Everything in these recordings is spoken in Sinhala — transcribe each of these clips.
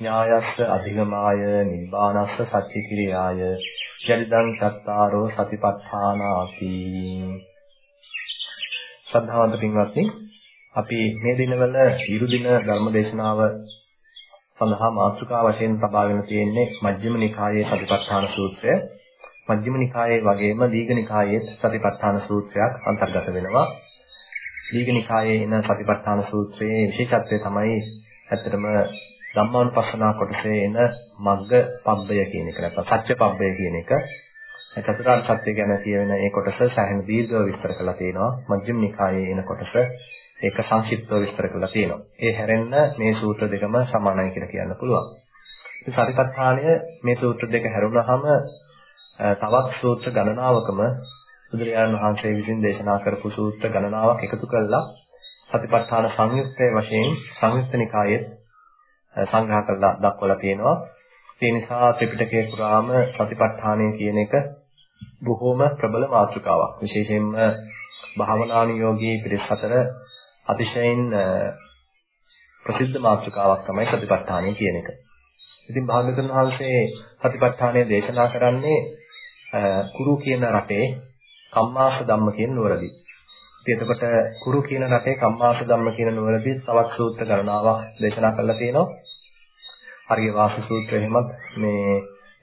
ඥායස්ස අධිගමාය නිබ්බානස්ස සච්චිකිරියාය යලිදං චත්තාරෝ සතිපට්ඨානාති. ශ්‍රද්ධාවන්ත පින්වත්නි අපි මේ දිනවල ඉරු දින ධර්මදේශනාව සඳහා මාතෘකා වශයෙන් තබාගෙන තියෙන්නේ මජ්ක්‍ධිම නිකායේ සතිපට්ඨාන සූත්‍රය. මජ්ක්‍ධිම නිකායේ වගේම දීඝ නිකායේ සතිපට්ඨාන සූත්‍රයක් අන්තර්ගත වෙනවා. දීඝ නිකායේ එන සතිපට්ඨාන සූත්‍රයේ විශේෂත්වය තමයි ඇත්තටම ධම්මානුපස්සනා කොටසේ එන මග්ග පබ්බය කියන එක නැත්නම් සත්‍ය පබ්බය කියන එක. චතුරාර්ය සත්‍ය ගැන කියවෙන ඒ කොටස සෑහෙන දීර්ඝව විස්තර කරලා තියෙනවා. මජ්ක්‍ධිම නිකායේ එන කොටස ඒක සංක්ෂිප්තව විස්තර කරලා තියෙනවා. ඒ හැරෙන්න මේ සූත්‍ර දෙකම සමානයි කියලා කියන්න පුළුවන්. ඉතින් සතිපට්ඨානය මේ සූත්‍ර දෙක හැරුණාම තවත් සූත්‍ර ගණනාවකම බුදුරජාණන් වහන්සේ විසින් දේශනා කරපු සූත්‍ර ගණනාවක් එකතු කළා. සතිපට්ඨාන සංයුක්තයේ වශයෙන් සංයුක්ත නිකායේ සංග්‍රහ කරලා දක්වලා තියෙනවා. ඒ නිසා ත්‍රිපිටකයේ පුරාම සතිපට්ඨානය කියන එක බොහෝම ප්‍රබල මාතෘකාවක්. විශේෂයෙන්ම භාවනානුයෝගී පිරිස් අතර අතිශයින් ප්‍රසිද්ධ මාතෘකාවක් තමයි සතිපට්ඨානය කියන එක. ඉතින් භාග්‍යවතුන් වහන්සේ සතිපට්ඨානය දේශනා කරන්නේ කුරු කියන රටේ කම්මාස ධම්ම කියන නුවරදී. ඉතින් එතකොට කුරු කියන රටේ කම්මාස ධම්ම කියන නුවරදී තවත් සූත්‍ර ගණනාවක් දේශනා කරලා තියෙනවා. හරිය වාස සූත්‍රය එහෙමත් මේ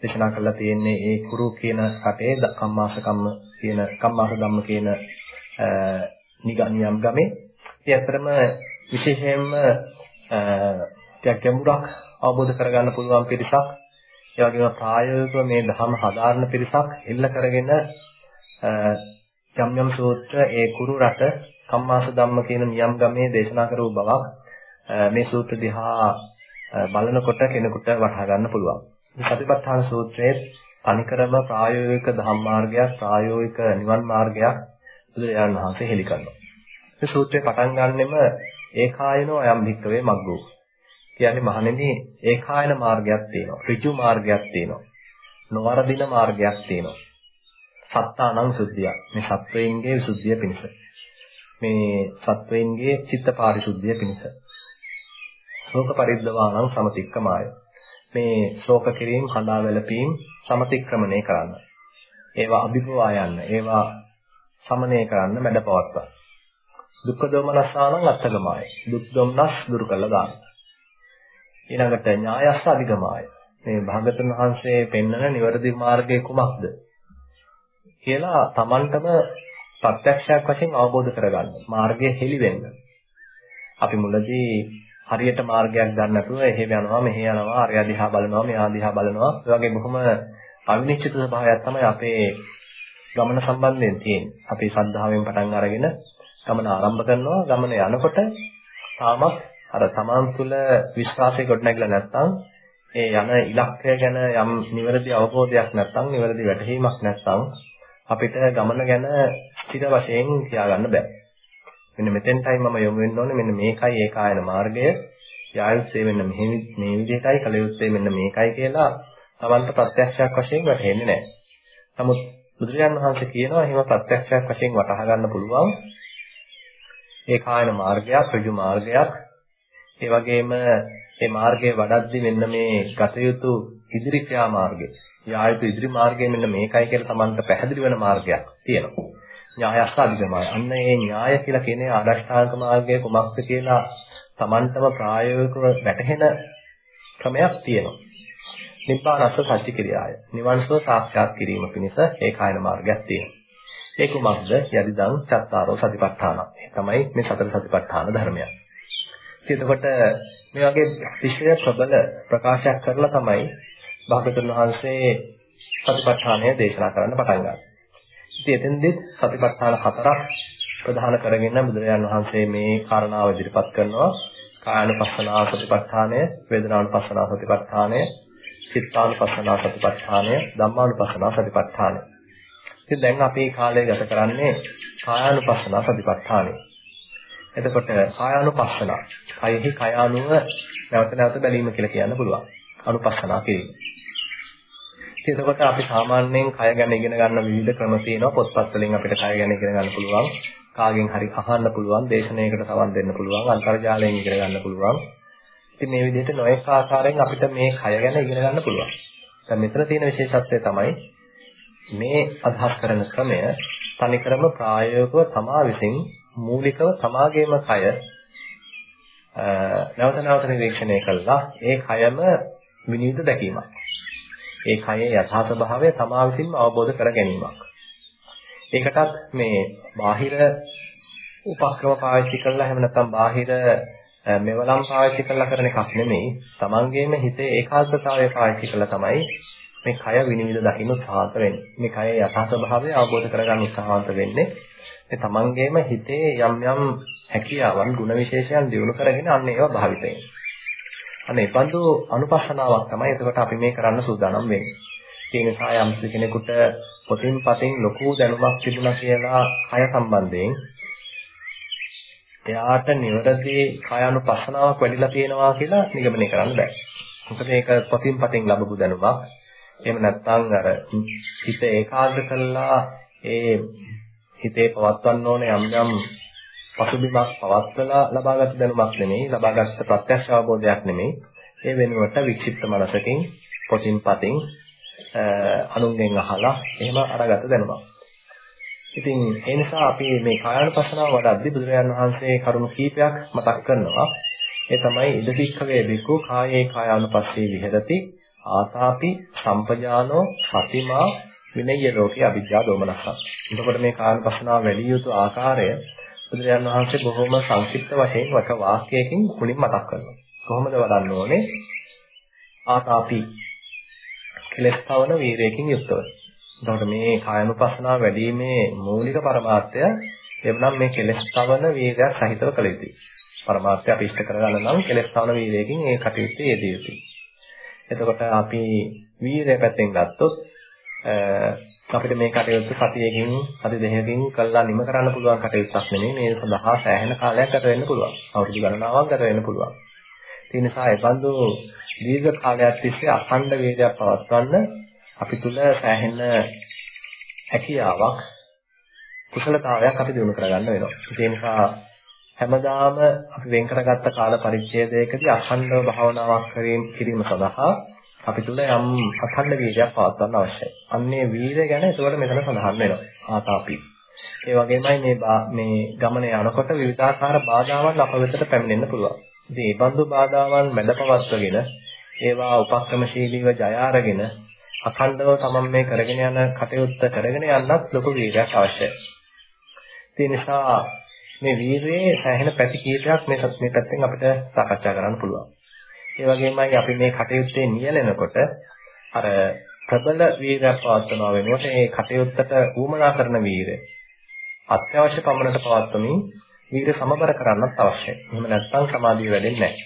දේශනා කරලා තියෙන්නේ ඒ කුරු කියන රටේ කම්මාස කම්ම කියන කම්මාස ධම්ම කියන නිගනියම් ගමේ. ඉතින් ඇත්තටම විශේෂයෙන්ම ටිකක් ගැඹුරක් අවබෝධ කරගන්න පුළුවන් පිරිසක් ඒ වගේම ප්‍රායෝගිකව මේ ධර්ම හදාාරණ පිරිසක් එල්ල කරගෙන යම් යම් සූත්‍ර ඒ කුරු රට කම්මාස ධම්ම කියන නියම් ගමේ දේශනා කරපු බවක් මේ සූත්‍ර දිහා බලනකොට කෙනෙකුට වටහා ගන්න පුළුවන්. සතිපට්ඨාන සූත්‍රයේ තනිකරම ප්‍රායෝගික ධම්මාර්ගයක් ප්‍රායෝගික නිවන් මාර්ගයක් බුදුරජාණන් වහන්සේ හෙළි කරනවා. මේ සූත්‍රය පටන් ගන්නෙම ඒකායනෝ අයම් භික්කවේ මග්ගෝ. කියන්නේ මහණෙනි ඒකායන මාර්ගයක් තියෙනවා. ඍජු මාර්ගයක් තියෙනවා. නොවරදින මාර්ගයක් තියෙනවා. සත්තානං සුද්ධිය. මේ සත්වයින්ගේ විසුද්ධිය පිණිස. මේ සත්වයින්ගේ චිත්ත පාරිශුද්ධිය පිණිස. ශෝක පරිද්දවාණං සමතික්කමාය. මේ ශෝක කිරීම, කඳා වැළපීම් සමතික්‍රමණය කරන්න. ඒවා අභිභවා යන්න. ඒවා සමනය කරන්න මැඩපවත්වා. දුක්ඛ දෝමනස්සානං අත්තගමාය. දුක් දොම්නස් දුරු කළා දාන්න. ඊළඟට ඥායස්ස අධිගමාය. මේ භාගතුන් වහන්සේ පෙන්වන නිවැරදි මාර්ගය කුමක්ද? කියලා Tamanටම ප්‍රත්‍යක්ෂයක් වශයෙන් අවබෝධ කරගන්න. මාර්ගය හෙළි වෙන්න. අපි මුලදී හරියට මාර්ගයක් ගන්න නැතුව එහෙම යනවා මෙහෙ යනවා අරය දිහා බලනවා මෙහා දිහා බලනවා ඒ වගේ බොහොම අවිනිශ්චිත ස්වභාවයක් තමයි අපේ ගමන සම්බන්ධයෙන් තියෙන්නේ. අපි සද්ධාවෙන් පටන් අරගෙන ගමන ආරම්භ කරනවා ගමන යනකොට තාමත් අර තමන් තුළ විශ්වාසය ගොඩනැගිලා නැත්නම් ඒ යන ඉලක්කය ගැන යම් නිවැරදි අවබෝධයක් නැත්නම් නිවැරදි වැටහීමක් නැත්නම් අපිට ගමන ගැන ස්ථිර වශයෙන් තියාගන්න බෑ. මෙන්න මෙතෙන්ටයි මම යොමු වෙන්න ඕනේ මෙන්න මේකයි ඒකායන මාර්ගය. යායුත්තේ මෙන්න මෙහි මේ විදිහටයි කලයුත්තේ මෙන්න මේකයි කියලා තමන්ට ප්‍රත්‍යක්ෂයක් වශයෙන් වැටහෙන්නේ නැහැ. නමුත් බුදුරජාණන් වහන්සේ කියනවා එහෙම ප්‍රත්‍යක්ෂයක් වශයෙන් වටහා ගන්න පුළුවන් ඒකායන මාර්ගයක්, ඍජු මාර්ගයක්. ඒ වගේම මේ මාර්ගයේ වඩද්දි මෙන්න මේ ගත යුතු ඉදිරි ක්‍රියා මාර්ගය යා යුතු ඉදිරි මාර්ගය මෙන්න මේකයි කියලා Tamanට පැහැදිලි වෙන මාර්ගයක් තියෙනවා. ඥායස්ස අධිගමයි. අන්න ඒ ඥාය කියලා කියන්නේ ආදර්ශාංග මාර්ගය කොමක්ද කියලා Tamanටම ප්‍රායෝගිකව වැටහෙන ක්‍රමයක් තියෙනවා. නිබ්බානස්ස සත්‍ය ක්‍රියාය. නිවන්සව සාක්ෂාත් කිරීම පිණිස ඒකායන මාර්ගයක් තියෙනවා. ඒ කුමක්ද? යදිදං චත්තාරෝ සතිපට්ඨාන. ඒ තමයි මේ සතර සතිපට්ඨාන ධර්මයක්. එතකොට මේ වගේ විශේෂ ප්‍රබල ප්‍රකාශයක් කරලා තමයි භාගතුන් වහන්සේ සතිපට්ඨානය දේශනා කරන්න පටන් ගන්නවා. ඉතින් එතෙන්දෙත් සතිපට්ඨාන හතරක් ප්‍රධාන කරගෙන බුදුරජාන් වහන්සේ මේ කාරණාව ඉදිරිපත් කරනවා. කායानुපස්සනා සතිපට්ඨානය, වේදනානුපස්සනා සතිපට්ඨානය, චිත්තානුපස්සනා සතිපට්ඨානය, ධම්මානුපස්සනා සතිපට්ඨානය. ඉතින් දැන් අපි කාලය ගත කරන්නේ කායානුපස්සනා සතිපට්ඨානය. එතකොට කායානුපස්සනා, කයෙහි කය අනුව නැවත නැවත බැලීම කියලා කියන්න පුළුවන්. අනුපස්සනා කිරීම. ඉතින් එතකොට අපි සාමාන්‍යයෙන් කය ගැන ඉගෙන ගන්න විවිධ ක්‍රම තියෙනවා. පොත්පත් වලින් අපිට කය ගැන ඉගෙන ගන්න පුළුවන්. කාගෙන් හරි අහන්න පුළුවන්, දේශනාවකට සවන් දෙන්න පුළුවන්, අන්තර්ජාලයෙන් ඉගෙන ගන්න පුළුවන්. ඉතින් මේ විදිහට නොඑක ආකාරයෙන් අපිට මේ කය ගැන ඉගෙන ගන්න පුළුවන්. දැන් මෙතන තියෙන විශේෂත්වය තමයි මේ අදහස් කරන ක්‍රමය තනිකරම ප්‍රායෝගිකව තමා විසින් මූලිකව තමාගේම කය නැවත නැවත නිරීක්ෂණය කළා ඒ කයම විනීත දැකීමක්. ඒ කයේ යථා ස්වභාවය තමා විසින්ම අවබෝධ කර ගැනීමක්. ඒකටත් මේ බාහිර උපක්‍රම පාවිච්චි කළා එහෙම නැත්නම් බාහිර මෙවලම් පාවිච්චි කරලා කරන එකක් නෙමෙයි. තමන්ගේම හිතේ ඒකාග්‍රතාවය පාවිච්චි කළා තමයි මේ කය විනිවිද දකින්න උත්සාහන්ත වෙන්නේ. මේ කයේ යථා ස්වභාවය අවබෝධ කරගන්න උත්සාහන්ත වෙන්නේ. මේ තමන්ගේම හිතේ යම් යම් හැකියාවන්, ගුණ විශේෂයන් දිනු කරගෙන අන්න ඒවා භාවිතයෙන්. අන්න ඒ බඳු අනුපස්සනාවක් තමයි එතකොට අපි මේ කරන්න සූදානම් වෙන්නේ. ඒ නිසා යම් කෙනෙකුට පොතින් පතින් ලොකු දැනුමක් තිබුණා කියලා කය සම්බන්ධයෙන් එයාට නිවැරදි කායानुපස්සනාවක් වැඩිලා තියෙනවා කියලා නිගමනය කරන්න බෑ. මොකද ඒක පොතින් පතින් ලැබපු දැනුමක්. එහෙම නැත්නම් අර හිත ඒකාග්‍ර කළා ඒ හිතේ පවත්වන්න ඕන යම් යම් පසුබිමක් පවත්වලා ලබාගත් දැනුමක් නෙමෙයි ලබාගත් ප්‍රත්‍යක්ෂ අවබෝධයක් නෙමෙයි ඒ වෙනුවට වික්ෂිප්ත මනසකින් පොතින් පතින් අනුන්ගෙන් අහලා එහෙම අරගත දැනුමක්. ඉතින් ඒ නිසා අපි මේ කායानुපස්සනාව වඩද්දී බුදුරජාණන් වහන්සේ කරුණු කීපයක් මතක් කරනවා. ඒ තමයි ඉදතික්ඛවේ බිකු කායේ කායानुපස්සේ විහෙරති ආතාපි සම්පජානෝ සතිමා විනය්‍ය ලෝකේ අවිජ්ජා දෝමනස්සක්. එතකොට මේ කායानुපස්සනාව වැඩි යුතු ආකාරය බුදුරජාණන් වහන්සේ බොහොම සංක්ෂිප්ත වශයෙන් වක වාක්‍යයකින් මුලින් මතක් කරනවා. කොහොමද වඩන්න ඕනේ? ආතාපි කෙලස් තවන වීරයකින් යුක්තව. එතකොට මේ කායනුපස්සනාව වැඩිීමේ මූලික පරමාර්ථය එවනම් මේ කෙලස් තවන වීර්යයක් සහිතව කළ යුතුයි. පරමාර්ථය අපි ඉෂ්ට කරගන්න නම් කෙලස් තවන වීර්යයෙන් ඒ කටයුත්තේ යෙදිය යුතුයි. එතකොට අපි වීර්ය පැත්තෙන් ගත්තොත් අපිට මේ කටයුත්ත සතියකින් සති දෙකකින් කළා නිම කරන්න පුළුවන් කටයුත්තක් නෙමෙයි මේ සඳහා සෑහෙන කාලයක් ගත වෙන්න පුළුවන්. අවුරුදු ගණනාවක් ගත වෙන්න පුළුවන්. ඒ නිසා ඒ බඳු දීර්ඝ කාලයක් තිස්සේ අඛණ්ඩ වේදයක් පවත්වන්න අපි තුල සෑහෙන හැකියාවක් කුසලතාවයක් අපි දිනු කරගන්න වෙනවා. ඒ නිසා හැමදාම අපි වෙන් කරගත්ත කාල පරිච්ඡේදයකදී අඛණ්ඩව භාවනාවක් කිරීම සඳහා අපි තුල යම් අඛණ්ඩ වීර්යයක් පවත්වන්න අවශ්‍යයි. අන්නේ වීර්ය ගැන ඒකට මෙතන සඳහන් වෙනවා. ආතාපි. ඒ වගේමයි මේ මේ ගමන යනකොට විවිධාකාර බාධාවන් අප වෙතට පැමිණෙන්න පුළුවන්. ඉතින් මේ බඳු බාධාවන් මැඩපවත්වගෙන ඒවා උපක්‍රමශීලීව ජය අරගෙන අඛණ්ඩව තමන් මේ කරගෙන යන කටයුත්ත කරගෙන යන්නත් ලොකු වීර්යයක් අවශ්‍යයි. ඒ නිසා මේ වීර්යයේ සෑහෙන පැති කීපයක් මේ මේ පැත්තෙන් අපිට සාකච්ඡා කරන්න පුළුවන්. ඒ වගේමයි අපි මේ කටයුත්තේ නියැලෙනකොට අර ප්‍රබල වීර්යයක් පවත්වනවා වෙනුවට මේ කටයුත්තට උවමනා කරන වීර්ය අත්‍යවශ්‍ය පමණට පවත්වමින් වීර්ය සමබර කරන්නත් අවශ්‍යයි. එහෙම නැත්නම් සමාධිය වැඩෙන්නේ නැහැ.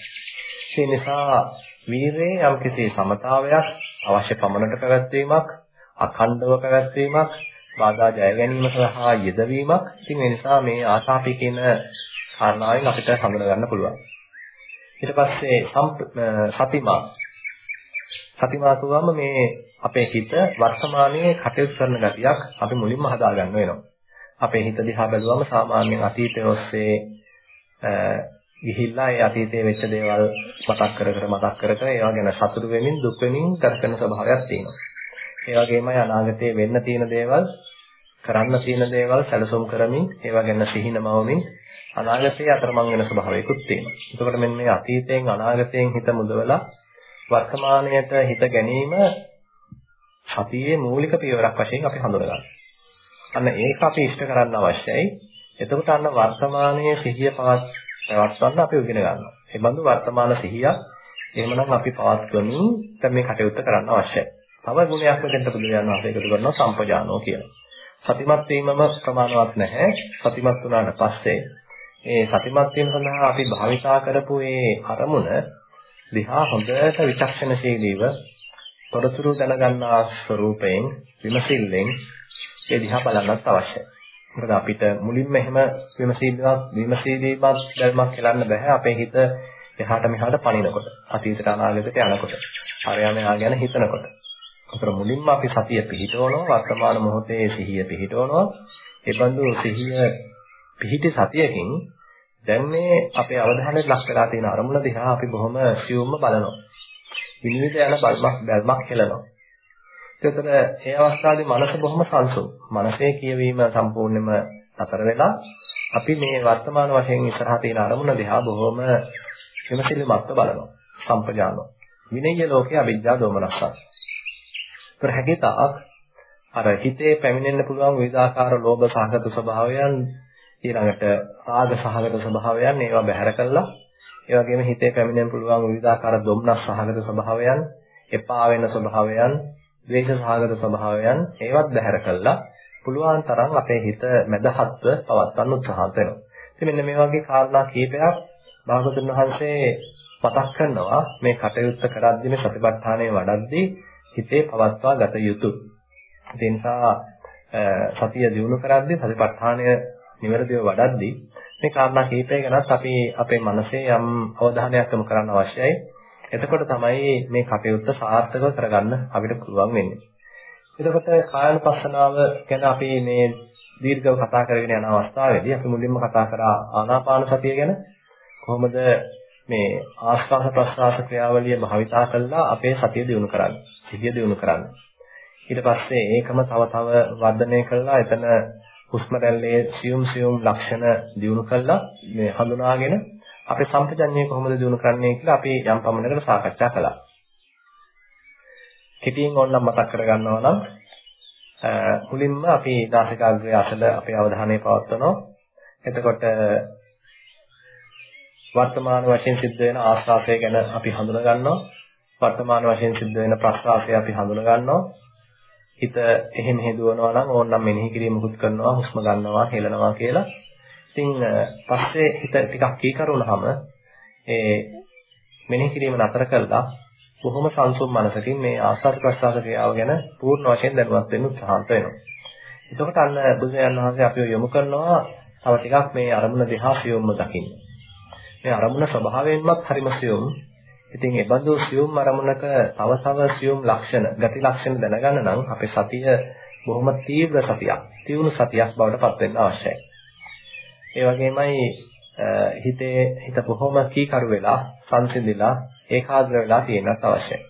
ඒ නිසා වීරයේ යම්කිසි සමතාවයක් අවශ්‍ය පමණට පැවැත්වීමක් අඛණ්ඩව පැවැත්වීමක් බාධා ජය ගැනීම සඳහා යෙදවීමක් ඉතින් ඒ නිසා මේ ආසාපි කියන කාරණාවෙන් අපිට හඳුනා ගන්න පුළුවන් ඊට පස්සේ සතිමා සතිමා කියවම මේ අපේ හිත වර්තමානයේ කටයුතු කරන ගතියක් අපි මුලින්ම හදා ගන්න වෙනවා අපේ හිත දිහා බැලුවම සාමාන්‍යයෙන් අතීතයේ ඔස්සේ ගිහිල්ලා ඒ අතීතයේ වෙච්ච දේවල් මතක් කර කර මතක් කර කර ඒවා ගැන සතුටු වෙමින් දුක් වෙමින් ගත කරන ස්වභාවයක් තියෙනවා. ඒ වගේමයි අනාගතයේ වෙන්න තියෙන දේවල් කරන්න තියෙන දේවල් සැලසුම් කරමින් ඒවා ගැන සිහිනමවමින් අනාගතයේ අතරමං වෙන ස්වභාවයකුත් තියෙනවා. එතකොට මෙන්න මේ අතීතයෙන් අනාගතයෙන් හිත මුදවලා වර්තමානයට හිත ගැනීම සතියේ මූලික පියවරක් වශයෙන් අපි හඳුනගන්නවා. අන්න ඒක අපි ඉෂ්ට කරන්න අවශ්‍යයි. එතකොට අන්න වර්තමානයේ සිහිය පවත් පවත්වන්න අපි ඉගෙන ගන්නවා. ඒ බඳු වර්තමාන සිහියක් එහෙමනම් අපි පවත්වමින් දැන් මේ කටයුත්ත කරන්න අවශ්‍යයි. තව ගුණයක් මෙතෙන්ට බුදුරජාණන් වහන්සේ එකතු කරනවා සම්පජානෝ කියලා. සතිමත් වීමම ප්‍රමාණවත් නැහැ. සතිමත් වුණාට පස්සේ ඒ සතිමත් වීම සඳහා අපි භාවිතා කරපු ඒ අරමුණ දිහා හොඳට විචක්ෂණශීලීව තොරතුරු දැනගන්නා ස්වરૂපයෙන් විමසිල්ලෙන් ඒ දිහා බලන්නත් අවශ්‍යයි. මොකද අපිට මුලින්ම එහෙම විමසීමක් විමසීමක් දැල්මක් කියන්න බෑ. අපේ හිත එහාට මෙහාට පනිනකොට, අතීතට අනාගතයට යනකොට, ආර්යමයා ගැන හිතනකොට. අතර මුලින්ම අපි සතිය පිහිටවනවා, වර්තමාන මොහොතේ සිහිය පිහිටවනවා. ඒ බඳු සිහිය පිහිටි සතියකින් දැන් මේ අපේ අවධානය ලක් වෙලා තියෙන අරමුණ දිහා අපි බොහොම සියුම්ව බලනවා. විනිවිද යන බල්මක් බැල්මක් හෙලනවා. ඒතර ඒ අවස්ථාවේ මනස බොහොම සංසුන්. මනසේ කියවීම සම්පූර්ණයෙන්ම අතර වෙලා අපි මේ වර්තමාන වශයෙන් ඉස්සරහා තියෙන අරමුණ දිහා බොහොම විමසිලිමත්ව බලනවා. සම්පජානෝ. විනය්‍ය ලෝකයේ අවිද්‍යාව දෝමනස්සක්. ඒතර හැකිතාක් අර හිතේ පැමිණෙන්න පුළුවන් විවිධාකාර ලෝභ සහගත ස්වභාවයන් ඊළඟට රාග සහගත ස්වභාවයන් ඒවා බැහැර කළා. ඒ වගේම හිතේ පැමිණෙන්න පුළුවන් විවිධාකාර දුම්නස් සහගත ස්වභාවයන්, එපා වෙන ස්වභාවයන්, ද්වේෂ සහගත ස්වභාවයන් ඒවත් බැහැර කළා. පුළුවන් තරම් අපේ හිත මැදහත්ව පවත්වන්න උත්සාහ කරනවා. ඉතින් මෙන්න මේ වගේ කාරණා කීපයක් භාගතුන් වහන්සේ මතක් කරනවා මේ කටයුත්ත කරද්දී මේ සතිපට්ඨානය වඩද්දී හිතේ පවත්වා ගත යුතුය. ඒ නිසා සතිය දිනු කරද්දී සතිපට්ඨානය නිවැරදිව වඩද්දී මේ කාරණා කීපය ගැනත් අපි අපේ මනසේ යම් අවධානයක් යොමු කරන්න අවශ්‍යයි. එතකොට තමයි මේ කටයුත්ත සාර්ථකව කරගන්න අපිට පුළුවන් වෙන්නේ. එතකොට කායනුපස්සනාව ගැන අපි මේ දීර්ඝව කතා කරගෙන යන අවස්ථාවේදී අපි මුලින්ම කතා කරා ආනාපාන සතිය ගැන කොහොමද මේ ආස්වාද ප්‍රස්වාස ක්‍රියාවලිය භාවිතා කළා අපේ සතිය දියුණු කරන්නේ සිහිය දියුණු කරන්නේ ඊට පස්සේ ඒකම තව තව වර්ධනය කළා එතන හුස්ම රැල්ලේ සියුම් සියුම් ලක්ෂණ දිනු කළා මේ හඳුනාගෙන අපේ සම්පජඤ්ඤය කොහොමද දිනු කරන්නේ කියලා අපි යම් පමණකට සාකච්ඡා කළා. කෙටියෙන් ඕනනම් මතක් කරගන්නවා නම් මුලින්ම අපි නාසිකාග්‍රය අසල අපේ අවධානය පවත්වනවා. එතකොට වර්තමාන වශයෙන් සිද්ධ වෙන ආස්වාසය ගැන අපි හඳුනා ගන්නවා. වර්තමාන වශයෙන් සිද්ධ වෙන ප්‍රස්වාසය අපි හඳුනා ගන්නවා. හිත එහෙ මෙහෙ දුවනවා නම් ඕනනම් මෙනෙහි කිරීමකුත් කරනවා හුස්ම ගන්නවා හෙලනවා කියලා. ඉතින් පස්සේ හිත ටිකක් කීකරුණාම ඒ මෙනෙහි කිරීම නතර කළා බොහොම සංසුම් මනසකින් මේ ආස්වාද ප්‍රසආස ක්‍රියාව ගැන පූර්ණ වශයෙන් දැනුවත් වෙන්න උත්සාහන්ත වෙනවා. එතකොට අන්න බුදුසයන් වහන්සේ අපිව යොමු කරනවා තව ටිකක් මේ අරමුණ දිහා සියුම්ව දකින්න. මේ අරමුණ ස්වභාවයෙන්මත් හරිම සියුම් ඉතින් ඒ බඳු සියුම් අරමුණක තව තව සියුම් ලක්ෂණ, ගති ලක්ෂණ දැනගන්න නම් අපේ සතිය බොහොම තීව්‍ර සතියක්, තියුණු සතියක් බවට පත් වෙන්න අවශ්‍යයි. ඒ වගේමයි හිතේ හිත බොහොම කීකරු වෙලා, සංසිඳිලා, ඒකාග්‍ර වෙලා තියෙන්නත් අවශ්‍යයි.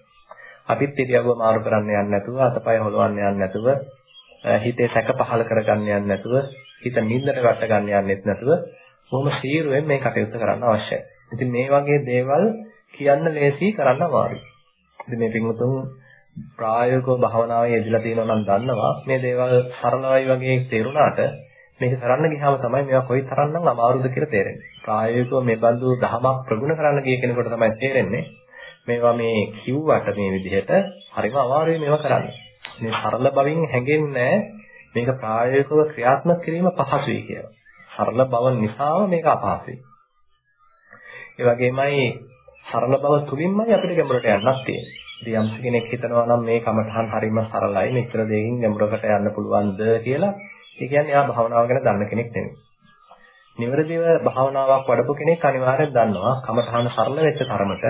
අපිත් ඉරියව්ව මාරු කරන්න යන්නේ නැතුව, අතපය හොලවන්න යන්නේ නැතුව, හිතේ සැක පහල කරගන්න යන්නේ නැතුව, හිත නිින්දට වට ගන්න යන්නෙත් නැතුව, බොහොම සීරුවෙන් මේ කටයුත්ත කරන්න අවශ්‍යයි. ඉතින් මේ වගේ දේවල් කියන්න ලේසි කරන්න අමාරුයි. ඉතින් මේ පින්වතුන් ප්‍රායෝගිකව භාවනාවේ යෙදලා තියෙනවා නම් දන්නවා මේ දේවල් සරලවයි වගේ තේරුණාට මේක කරන්න ගියාම තමයි මේවා කොයි තරම්නම් අමාරුද කියලා තේරෙන්නේ. ප්‍රායෝගිකව මේ බඳු දහමක් ප්‍රගුණ කරන්න ගිය කෙනෙකුට තමයි තේරෙන්නේ මේවා මේ කිව්වට මේ විදිහට හරිම අමාරුයි මේවා කරන්න. මේ සරල බවින් හැඟෙන්නේ මේක ප්‍රායෝගිකව ක්‍රියාත්මක කිරීම පහසුයි කියලා. සරල බව නිසාම මේක අපහසුයි. ඒ වගේමයි සරල බව තුලින්මයි අපිට ගැඹුරට යන්නත් තියෙන්නේ. ඉතින් යම්ස කෙනෙක් හිතනවා නම් මේ කමඨහන් හරීම සරලයි මෙච්චර දෙයකින් ගැඹුරකට යන්න පුළුවන්ද කියලා ඒ කියන්නේ එයා භාවනාව ගැන දන්න කෙනෙක් නෙමෙයි. නිවැරදිව භාවනාවක් වඩපු කෙනෙක් අනිවාර්යෙන් දන්නවා කමඨහන සරල වෙච්ච තරමට,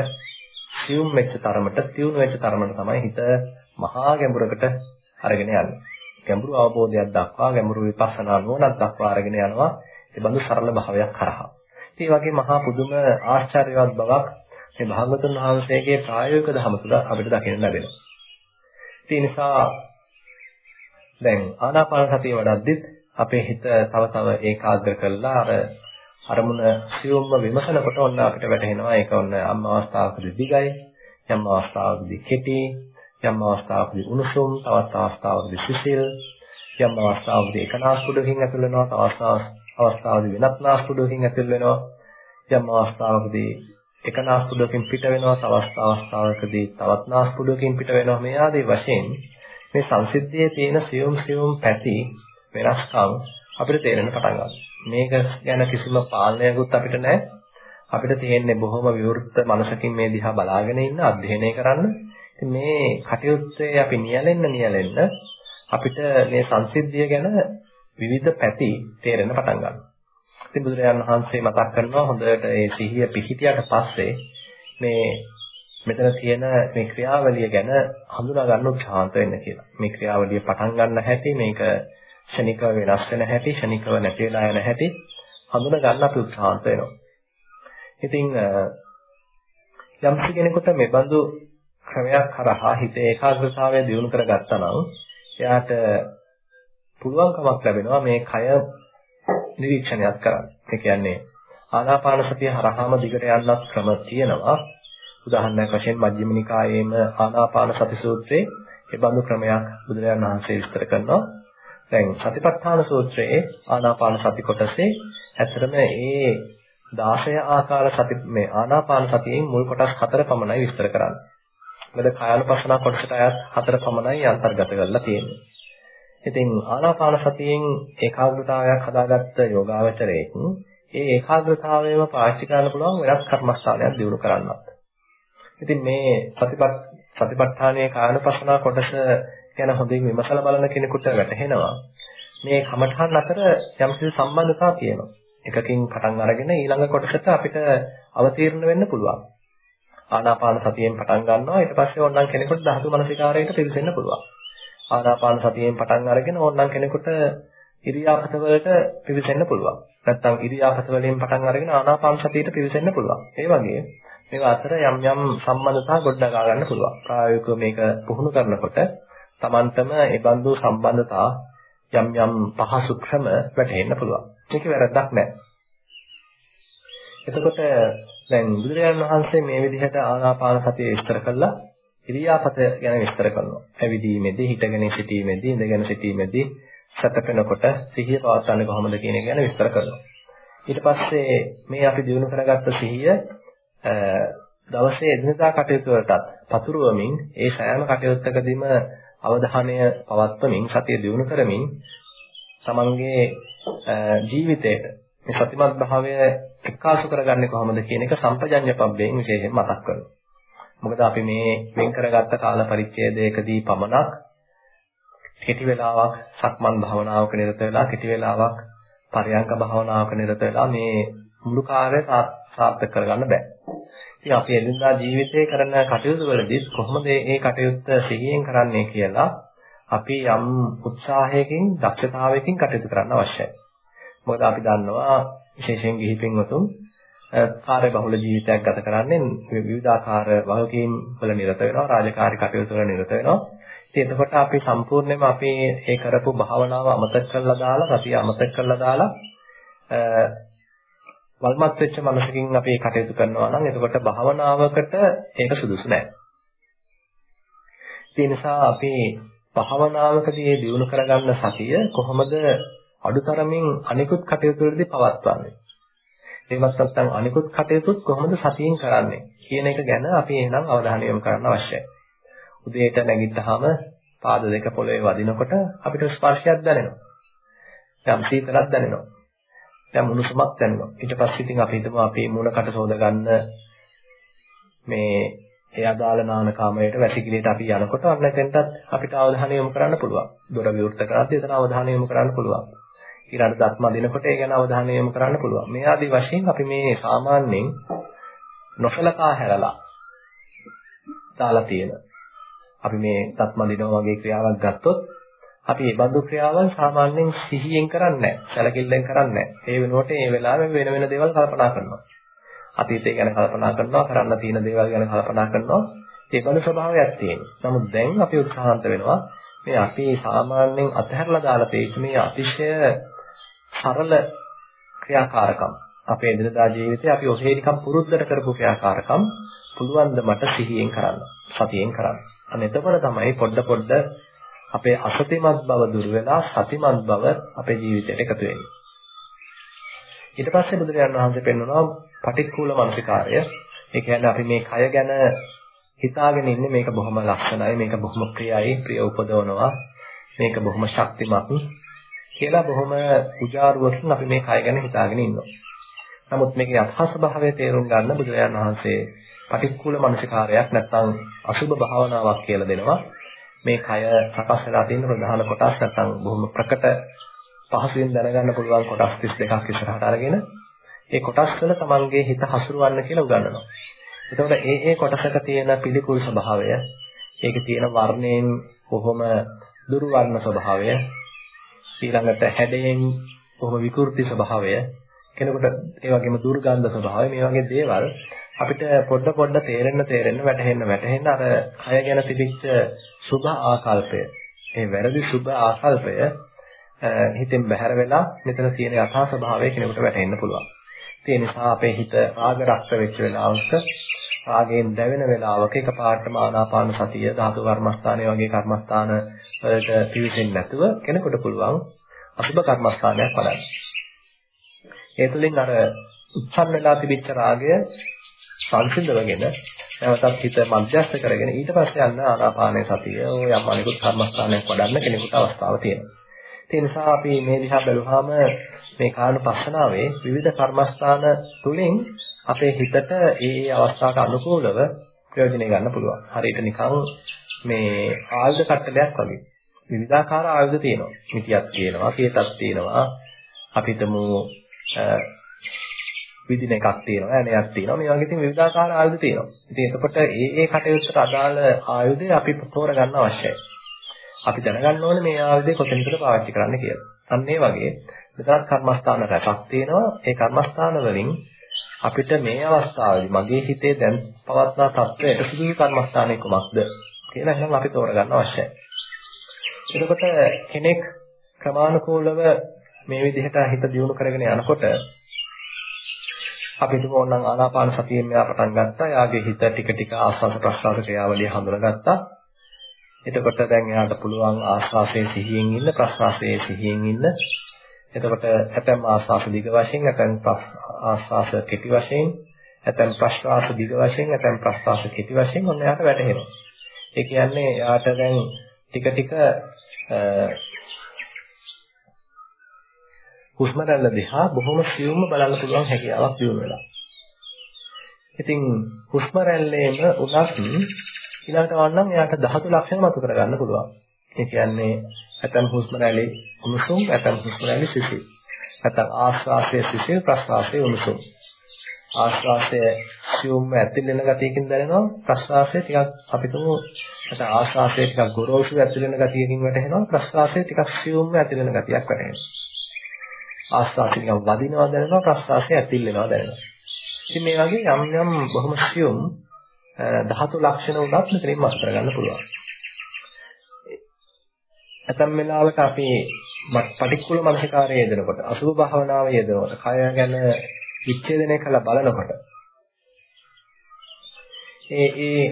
සියුම් වෙච්ච තරමට, තියුණු වෙච්ච තරමට තමයි හිත මහා ගැඹුරකට අරගෙන යන්නේ. ගැඹුරු අවබෝධයක් දක්වා ගැඹුරු විපස්සනා නුවණක් දක්වා අරගෙන යනවා ඒ බඳු සරල භාවයක් කරහා. ඒ වගේ මහා පුදුම ආශ්චර්යවත් බවක් මේ භාගතුන් වහන්සේගේ ප්‍රායෝගික ධම තුළ අපිට දකින්න ලැබෙනවා. ඒ නිසා දැන් ආනාපාන සතිය වඩද්දිත් අපේ හිත තව තව ඒකාග්‍ර කරලා අර අරමුණ සියුම්ව විමසනකොට ඔන්න අපිට වැටහෙනවා. ඒක ඔන්න අම් අවස්ථාවකදී දිගයි යම් අවස්ථාවකදී කෙටි යම් අවස්ථාවකදී උණුසුම් තවත් අවස්ථාවකදී සිසිල් යම් අවස්ථාවකදී එක නාස්පුඩකින් ඇතුල් වෙනවා තවත් අවස්ථාවකදී වෙනත් නාස්පුඩකින් ඇතුල් වෙනවා. යම් අවස්ථාවකදී එක නාස්පුඩුවකින් පිට වෙනවා තවත් අවස්ථාවකදී තවත් නාස්පුඩුවකින් පිට වෙනවා මේ ආදී වශයෙන් මේ සංසිද්ධියේ තියෙන සියුම් සියුම් පැති වෙනස්කම් අපිට තේරෙන්න පටන් ගන්නවා. මේක ගැන කිසිම පාලනයක්වත් අපිට නැහැ. අපිට තියෙන්නේ බොහොම විවෘත මනසකින් මේ දිහා බලාගෙන ඉන්න අධ්‍යයනය කරන්න. ඉතින් මේ කටයුත්තේ අපි නියැලෙන්න නියැලෙන්න අපිට මේ සංසිද්ධිය ගැන විවිධ පැති තේරෙන්න පටන් ගන්නවා. ඉතින් බුදුරජාණන් වහන්සේ මතක් කරනවා හොඳට ඒ සිහිය පිහිටියට පස්සේ මේ මෙතන තියෙන මේ ක්‍රියාවලිය ගැන හඳුනා ගන්න උත්සාහන්ත වෙන්න කියලා. මේ ක්‍රියාවලිය පටන් ගන්න හැටි මේක ෂණිකව වෙනස් වෙන හැටි ෂණිකව නැති වෙලා යන හැටි හඳුනා ගන්න අපි උත්සාහන්ත වෙනවා. ඉතින් යම්සි කෙනෙකුට මේ බඳු ක්‍රමයක් කරහා හිතේ ඒකාග්‍රතාවය දියුණු කරගත්තා නම් එයාට පුළුවන්කමක් ලැබෙනවා මේ කය නිරීක්ෂණයක් කරන්න. ඒ කියන්නේ ආනාපාන සතිය හරහාම දිගට යන්නත් ක්‍රම තියෙනවා. උදාහරණයක් වශයෙන් මජ්ක්‍ධිම නිකායේම ආනාපාන සති සූත්‍රයේ ඒ බඳු ක්‍රමයක් බුදුරජාණන් වහන්සේ විස්තර කරනවා. දැන් සතිපට්ඨාන සූත්‍රයේ ආනාපාන සති කොටසේ ඇත්තටම ඒ 16 ආකාර සති මේ ආනාපාන සතියෙන් මුල් කොටස් හතර පමණයි විස්තර කරන්නේ. මොකද කායानुපස්සනා කොටසට අයත් හතර පමණයි අන්තර්ගත කරලා තියෙන්නේ. ඉතින් ආනාපාන සතියෙන් ඒකාග්‍රතාවයක් හදාගත්ත යෝගාවචරයෙන් ඒ ඒකාග්‍රතාවයම පාවිච්චි කරන්න පුළුවන් වෙනස් කර්මස්ථානයක් දිනු කරන්නත්. ඉතින් මේ සතිපත් සතිපට්ඨානයේ කායानुපස්සනා කොටස ගැන හොඳින් විමසලා බලන කෙනෙකුට වැටහෙනවා මේ කමඨහන් අතර යම්කිසි සම්බන්ධතාවක් තියෙනවා. එකකින් පටන් අරගෙන ඊළඟ කොටසට අපිට අවතීර්ණ වෙන්න පුළුවන්. ආනාපාන සතියෙන් පටන් ගන්නවා ඊට පස්සේ ඕනනම් කෙනෙකුට ධාතු මනසිකාරයට පිවිසෙන්න පුළුවන්. ආනාපාන සතියෙන් පටන් අරගෙන ඕනනම් කෙනෙකුට ඉරියාපත වලට පිවිසෙන්න පුළුවන්. නැත්නම් ඉරියාපත වලින් පටන් අරගෙන ආනාපාන සතියට පිවිසෙන්න පුළුවන්. ඒ වගේ මේවා අතර යම් යම් සම්බන්ධතා ගොඩනගා ගන්න පුළුවන්. ප්‍රායෝගිකව මේක පුහුණු කරනකොට Tamanටම ඒ බඳු සම්බන්ධතා යම් යම් පහසු ක්‍රම වැටහෙන්න පුළුවන්. මේක වැරද්දක් නෑ. එතකොට දැන් බුදුරජාණන් වහන්සේ මේ විදිහට ආනාපාන සතිය විස්තර කළා ඉරියාපත ගැන විස්තර කරනවා. ඇවිදීමේදී, හිටගෙන සිටීමේදී, ඉඳගෙන සිටීමේදී සතපෙනකොට සිහිය පවත්වන්නේ කොහොමද කියන එක ගැන විස්තර කරනවා. ඊට පස්සේ මේ අපි දිනු කරගත්ත සිහිය දවසේ එදිනදා කටයුතු වලටත් පතුරවමින් ඒ සෑම කටයුත්තකදීම අවධානය පවත්වමින් සතිය දිනු කරමින් තමන්ගේ ජීවිතයට මේ සතිමත් භාවය එක්කාසු කරගන්නේ කොහොමද කියන එක සම්පජඤ්ඤ පබ්බයෙන් විශේෂයෙන් මතක් කරනවා. මොකද අපි මේ වෙන් කරගත්ත කාල පරිච්ඡේදයකදී පමණක් කෙටි වෙලාවක් සක්මන් භාවනාවක නිරත වෙලා කෙටි වෙලාවක් පරයන්ක භාවනාවක නිරත වෙලා මේ මුළු කාර්යය සාර්ථක කරගන්න බෑ. ඉතින් අපි එදිනදා ජීවිතේ කරන කටයුතු වලදී කොහොමද මේ කටයුත්ත සිහියෙන් කරන්නේ කියලා අපි යම් උත්සාහයකින් දක්ෂතාවයකින් කටයුතු කරන්න අවශ්‍යයි. මොකද අපි දන්නවා විශේෂයෙන් ගිහි පින්වතුන් කාර්ය බහුල ජීවිතයක් ගත කරන්නේ විවිධාකාර වගකීම් වල නිරත වෙනවා රාජකාරී කටයුතු වල නිරත වෙනවා. ඉතින් එතකොට අපි සම්පූර්ණයෙන්ම අපි ඒ කරපු භාවනාව අමතක කරලා දාලා සතිය අමතක කරලා දාලා වල්මත් වෙච්ච මනසකින් අපි කටයුතු කරනවා නම් එතකොට භාවනාවකට ඒක සුදුසු නෑ. ඒ නිසා අපි භාවනාවකදී දියුණු කරගන්න සතිය කොහොමද අඩුතරමින් අනිකුත් කටයුතු වලදී පවත්වන්නේ? එහෙමත් නැත්නම් අනිකුත් කටයුතුත් කොහොමද සතියෙන් කරන්නේ කියන එක ගැන අපි එහෙනම් අවධානය යොමු කරන්න අවශ්‍යයි. උදේට නැගිට්ටාම පාද දෙක පොළවේ වදිනකොට අපිට ස්පර්ශයක් දැනෙනවා. යම් සීතලක් දැනෙනවා. දැන් මුණුසුමක් දැනෙනවා. ඊට පස්සේ ඉතින් අපි හිතමු අපි මූණකට සෝද ගන්න මේ ඒ අදාළ නාන කාමරයට වැසිකිළියට අපි යනකොට අන්න එතෙන්ටත් අපිට අවධානය යොමු කරන්න පුළුවන්. දොර විවෘත කරද්දී එතන අවධානය යොමු කරන්න පුළුවන්. ඊළඟ දත්ම දිනකොට ඒ ගැන අවධානය යොමු කරන්න පුළුවන්. මේ ආදී වශයෙන් අපි මේ සාමාන්‍යයෙන් නොසලකා හැරලා දාලා තියෙන අපි මේ දත්ම දිනවා වගේ ක්‍රියාවක් ගත්තොත් අපි මේ බඳු ක්‍රියාවල් සාමාන්‍යයෙන් සිහියෙන් කරන්නේ නැහැ. සැලකිල්ලෙන් කරන්නේ නැහැ. ඒ වෙනුවට මේ වෙලාවෙ වෙන වෙන දේවල් කල්පනා කරනවා. අතීතය ගැන කල්පනා කරනවා, කරන්න තියෙන දේවල් ගැන කල්පනා කරනවා. ඒ බඳු ස්වභාවයක් තියෙනවා. නමුත් දැන් අපි උත්සාහන්ත වෙනවා මේ අපි සාමාන්‍යයෙන් අතහැරලා දාලා තියෙන මේ අතිශය සරල ක්‍රියාකාරකම් අපේ එදිනදා ජීවිතේ අපි ඔසේ නිකම් පුරුද්දට කරපු ක්‍රියාකාරකම් පුළුවන් ද මට සිහියෙන් කරන්න සතියෙන් කරන්න. අන්න එතකොට තමයි පොඩ පොඩ අපේ අසතිමත් බව දුර වෙලා සතිමත් බව අපේ ජීවිතයට එකතු වෙන්නේ. ඊට පස්සේ බුදුරජාණන් වහන්සේ පෙන්වනවා පටික්කුල මානසිකාරය. ඒ කියන්නේ අපි මේ කය ගැන හිතාගෙන ඉන්නේ මේක බොහොම ලක්ෂණයි, මේක බොහොම ප්‍රියයි, ප්‍රිය උපදවනවා, මේක බොහොම ශක්තිමත් කියලා බොහොම උජාරුවකින් අපි මේ කය ගැන හිතාගෙන ඉන්නවා. නමුත් මේකේ යථා ස්වභාවය තේරුම් ගන්න බුදුරජාණන් වහන්සේ පටික්කුල මනසිකාරයක් නැත්නම් අසුභ භාවනාවක් කියලා දෙනවා. මේ කය සකස් වෙලා තියෙන ප්‍රධාන කොටස් නැත්නම් බොහොම ප්‍රකට පහසුවෙන් දැනගන්න පුළුවන් කොටස් 32ක් ඉස්සරහට අරගෙන ඒ කොටස් වල තමන්ගේ හිත හසුරවන්න කියලා උගන්වනවා. එතකොට ඒ ඒ කොටසක තියෙන පිළිකුල් ස්වභාවය, ඒකේ තියෙන වර්ණයෙන් කොහොම දුරු වර්ණ ස්වභාවය, ඊළඟට හැඩයෙන් කොහොම විකෘති ස්වභාවය, කෙනෙකුට ඒ වගේම දුර්ගන්ධ ස්වභාවය මේ වගේ දේවල් අපිට පොඩ පොඩ තේරෙන්න තේරෙන්න වැටහෙන්න වැටහෙන්න අර කය ගැන තිබිච්ච සුභ ආකල්පය, ඒ වැරදි සුභ ආකල්පය හිතෙන් බැහැර වෙලා මෙතන තියෙන යථා ස්වභාවය කෙනෙකුට වැටහෙන්න පුළුවන්. ඒ නිසා අපේ හිත රාග රක්ත වෙච්ච වෙලාවක රාගයෙන් දැවෙන වෙලාවක එකපාරටම ආනාපාන සතිය ධාතු කර්මස්ථානය වගේ කර්මස්ථාන වලට පිවිසෙන්නේ නැතුව කෙනෙකුට පුළුවන් අසුබ කර්මස්ථානයක් වඩන්න. ඒ තුළින් අර උත්සන්න වෙලා තිබිච්ච රාගය සංසිඳවගෙන නැවතත් හිත මධ්‍යස්ථ කරගෙන ඊට පස්සේ යන්න ආනාපානයේ සතිය ඔය යම් අනිකුත් කර්මස්ථානයක් වඩන්න කෙනෙකුට අවස්ථාව තියෙනවා. ඒ නිසා අපි මේ දිහා බැලුවාම මේ කායනුපස්සනාවේ විවිධ කර්මස්ථාන තුලින් අපේ හිතට ඒ ඒ අවස්ථාවට අනුකූලව ප්‍රයෝජනෙ ගන්න පුළුවන්. හරියට නිකන් මේ ආයුධ කට්ටලයක් වගේ. විවිධාකාර ආයුධ තියෙනවා. මිටියක් තියෙනවා, කේතක් තියෙනවා. අපිටම විදින එකක් තියෙනවා, ඇණයක් තියෙනවා. මේ වගේ තියෙන විවිධාකාර ආයුධ තියෙනවා. ඉතින් එතකොට ඒ ඒ කටයුත්තට අදාළ ආයුධය අපි තෝරගන්න අවශ්‍යයි. අපි දැනගන්න ඕනේ මේ ආයුධය කොතනකද පාවිච්චි කරන්න කියලා. අන්න ඒ වගේ මෙතනත් කර්මස්ථාන රැසක් තියෙනවා. ඒ කර්මස්ථාන වලින් අපිට මේ අවස්ථාවේදී මගේ හිතේ දැන් පවත්නා තත්ත්වයට සුදුසු කර්මස්ථානය කුමක්ද කියලා එහෙනම් අපි තෝරගන්න අවශ්‍යයි. එතකොට කෙනෙක් ක්‍රමානුකූලව මේ විදිහට හිත දියුණු කරගෙන යනකොට අපි හිතමු ඕනනම් ආනාපාන සතියෙන් මෙයා පටන් ගත්තා. එයාගේ හිත ටික ටික ආස්වාද ප්‍රස්වාද ක්‍රියාවලිය හඳුනගත්තා. එතකොට දැන් එයාට පුළුවන් ආස්වාසයේ සිහියෙන් ඉන්න ප්‍රස්වාසයේ සිහියෙන් ඉන්න. එතකොට ඇතැම් ආස්වාස දිග වශයෙන් ඇතැම් ආස්වාස කෙටි වශයෙන් ඇතැම් ප්‍රස්වාස දිග වශයෙන් ඇතැම් ප්‍රස්වාස කෙටි වශයෙන් ඔන්න එයාට වැටහෙනවා. ඒ කියන්නේ එයාට දැන් ටික ටික හුස්ම රැල්ල දිහා බොහොම සියුම්ව බලන්න පුළුවන් හැකියාවක් දිනු වෙලා. ඉතින් හුස්ම රැල්ලේම උනත් ඊළඟට වන්නම් එයාට ධාතු ලක්ෂණ මතු කරගන්න පුළුවන්. ඒ කියන්නේ ඇතම් හුස්ම රැලි උණුසුම්, ඇතම් හුස්ම රැලි සිසිල්. ඇතම් ආශ්වාසයේ සිසිල්, ප්‍රශ්වාසයේ උණුසුම්. ආශ්වාසයේ සියුම් ඇතුල් වෙන ගතියකින් දැනෙනවා, ප්‍රශ්වාසයේ ටිකක් අපි තුමු අත ආශ්වාසයේ ටිකක් ගොරෝසු ඇතුල් වෙන ගතියකින් වැටෙනවා, ප්‍රශ්වාසයේ ටිකක් සියුම් ඇතුල් වෙන ගතියක් වැටෙනවා. ආශ්වාසයෙන් වදිනවා දැනෙනවා, ප්‍රශ්වාසයේ ඇතුල් වෙනවා දැනෙනවා. ඉතින් මේ වගේ යම් යම් බොහොම සියුම් ධාතු ලක්ෂණ උනත් මෙතනින් මත කරගන්න පුළුවන්. ඇතම් වෙලාවක අපි පටික්කුල මනසිකාරය යෙදෙනකොට අසුභ භාවනාව යෙදෙනකොට කය ගැන විච්ඡේදනය කළ බලනකොට ඒ ඒ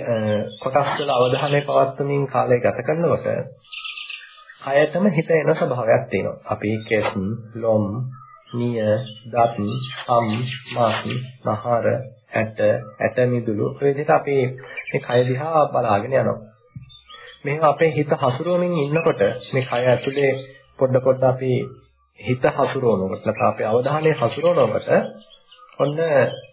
කොටස් වල අවධානය පවත්වමින් කාලය ගත කරනකොට කයතම හිත එන ස්වභාවයක් තියෙනවා. අපි කෙස්, ලොම්, නිය, දත්, සම්, මාස්, නහර, ඇට, ඇට මිදුළු ඔය විදිහට අපි මේ කය දිහා බලාගෙන යනවා. මෙහෙම අපේ හිත හසුරුවමින් ඉන්නකොට මේ කය ඇතුලේ පොඩ පොඩ අපි හිත හසුරවනකොට නැත්නම් අපේ අවධානය හසුරවනකොට ඔන්න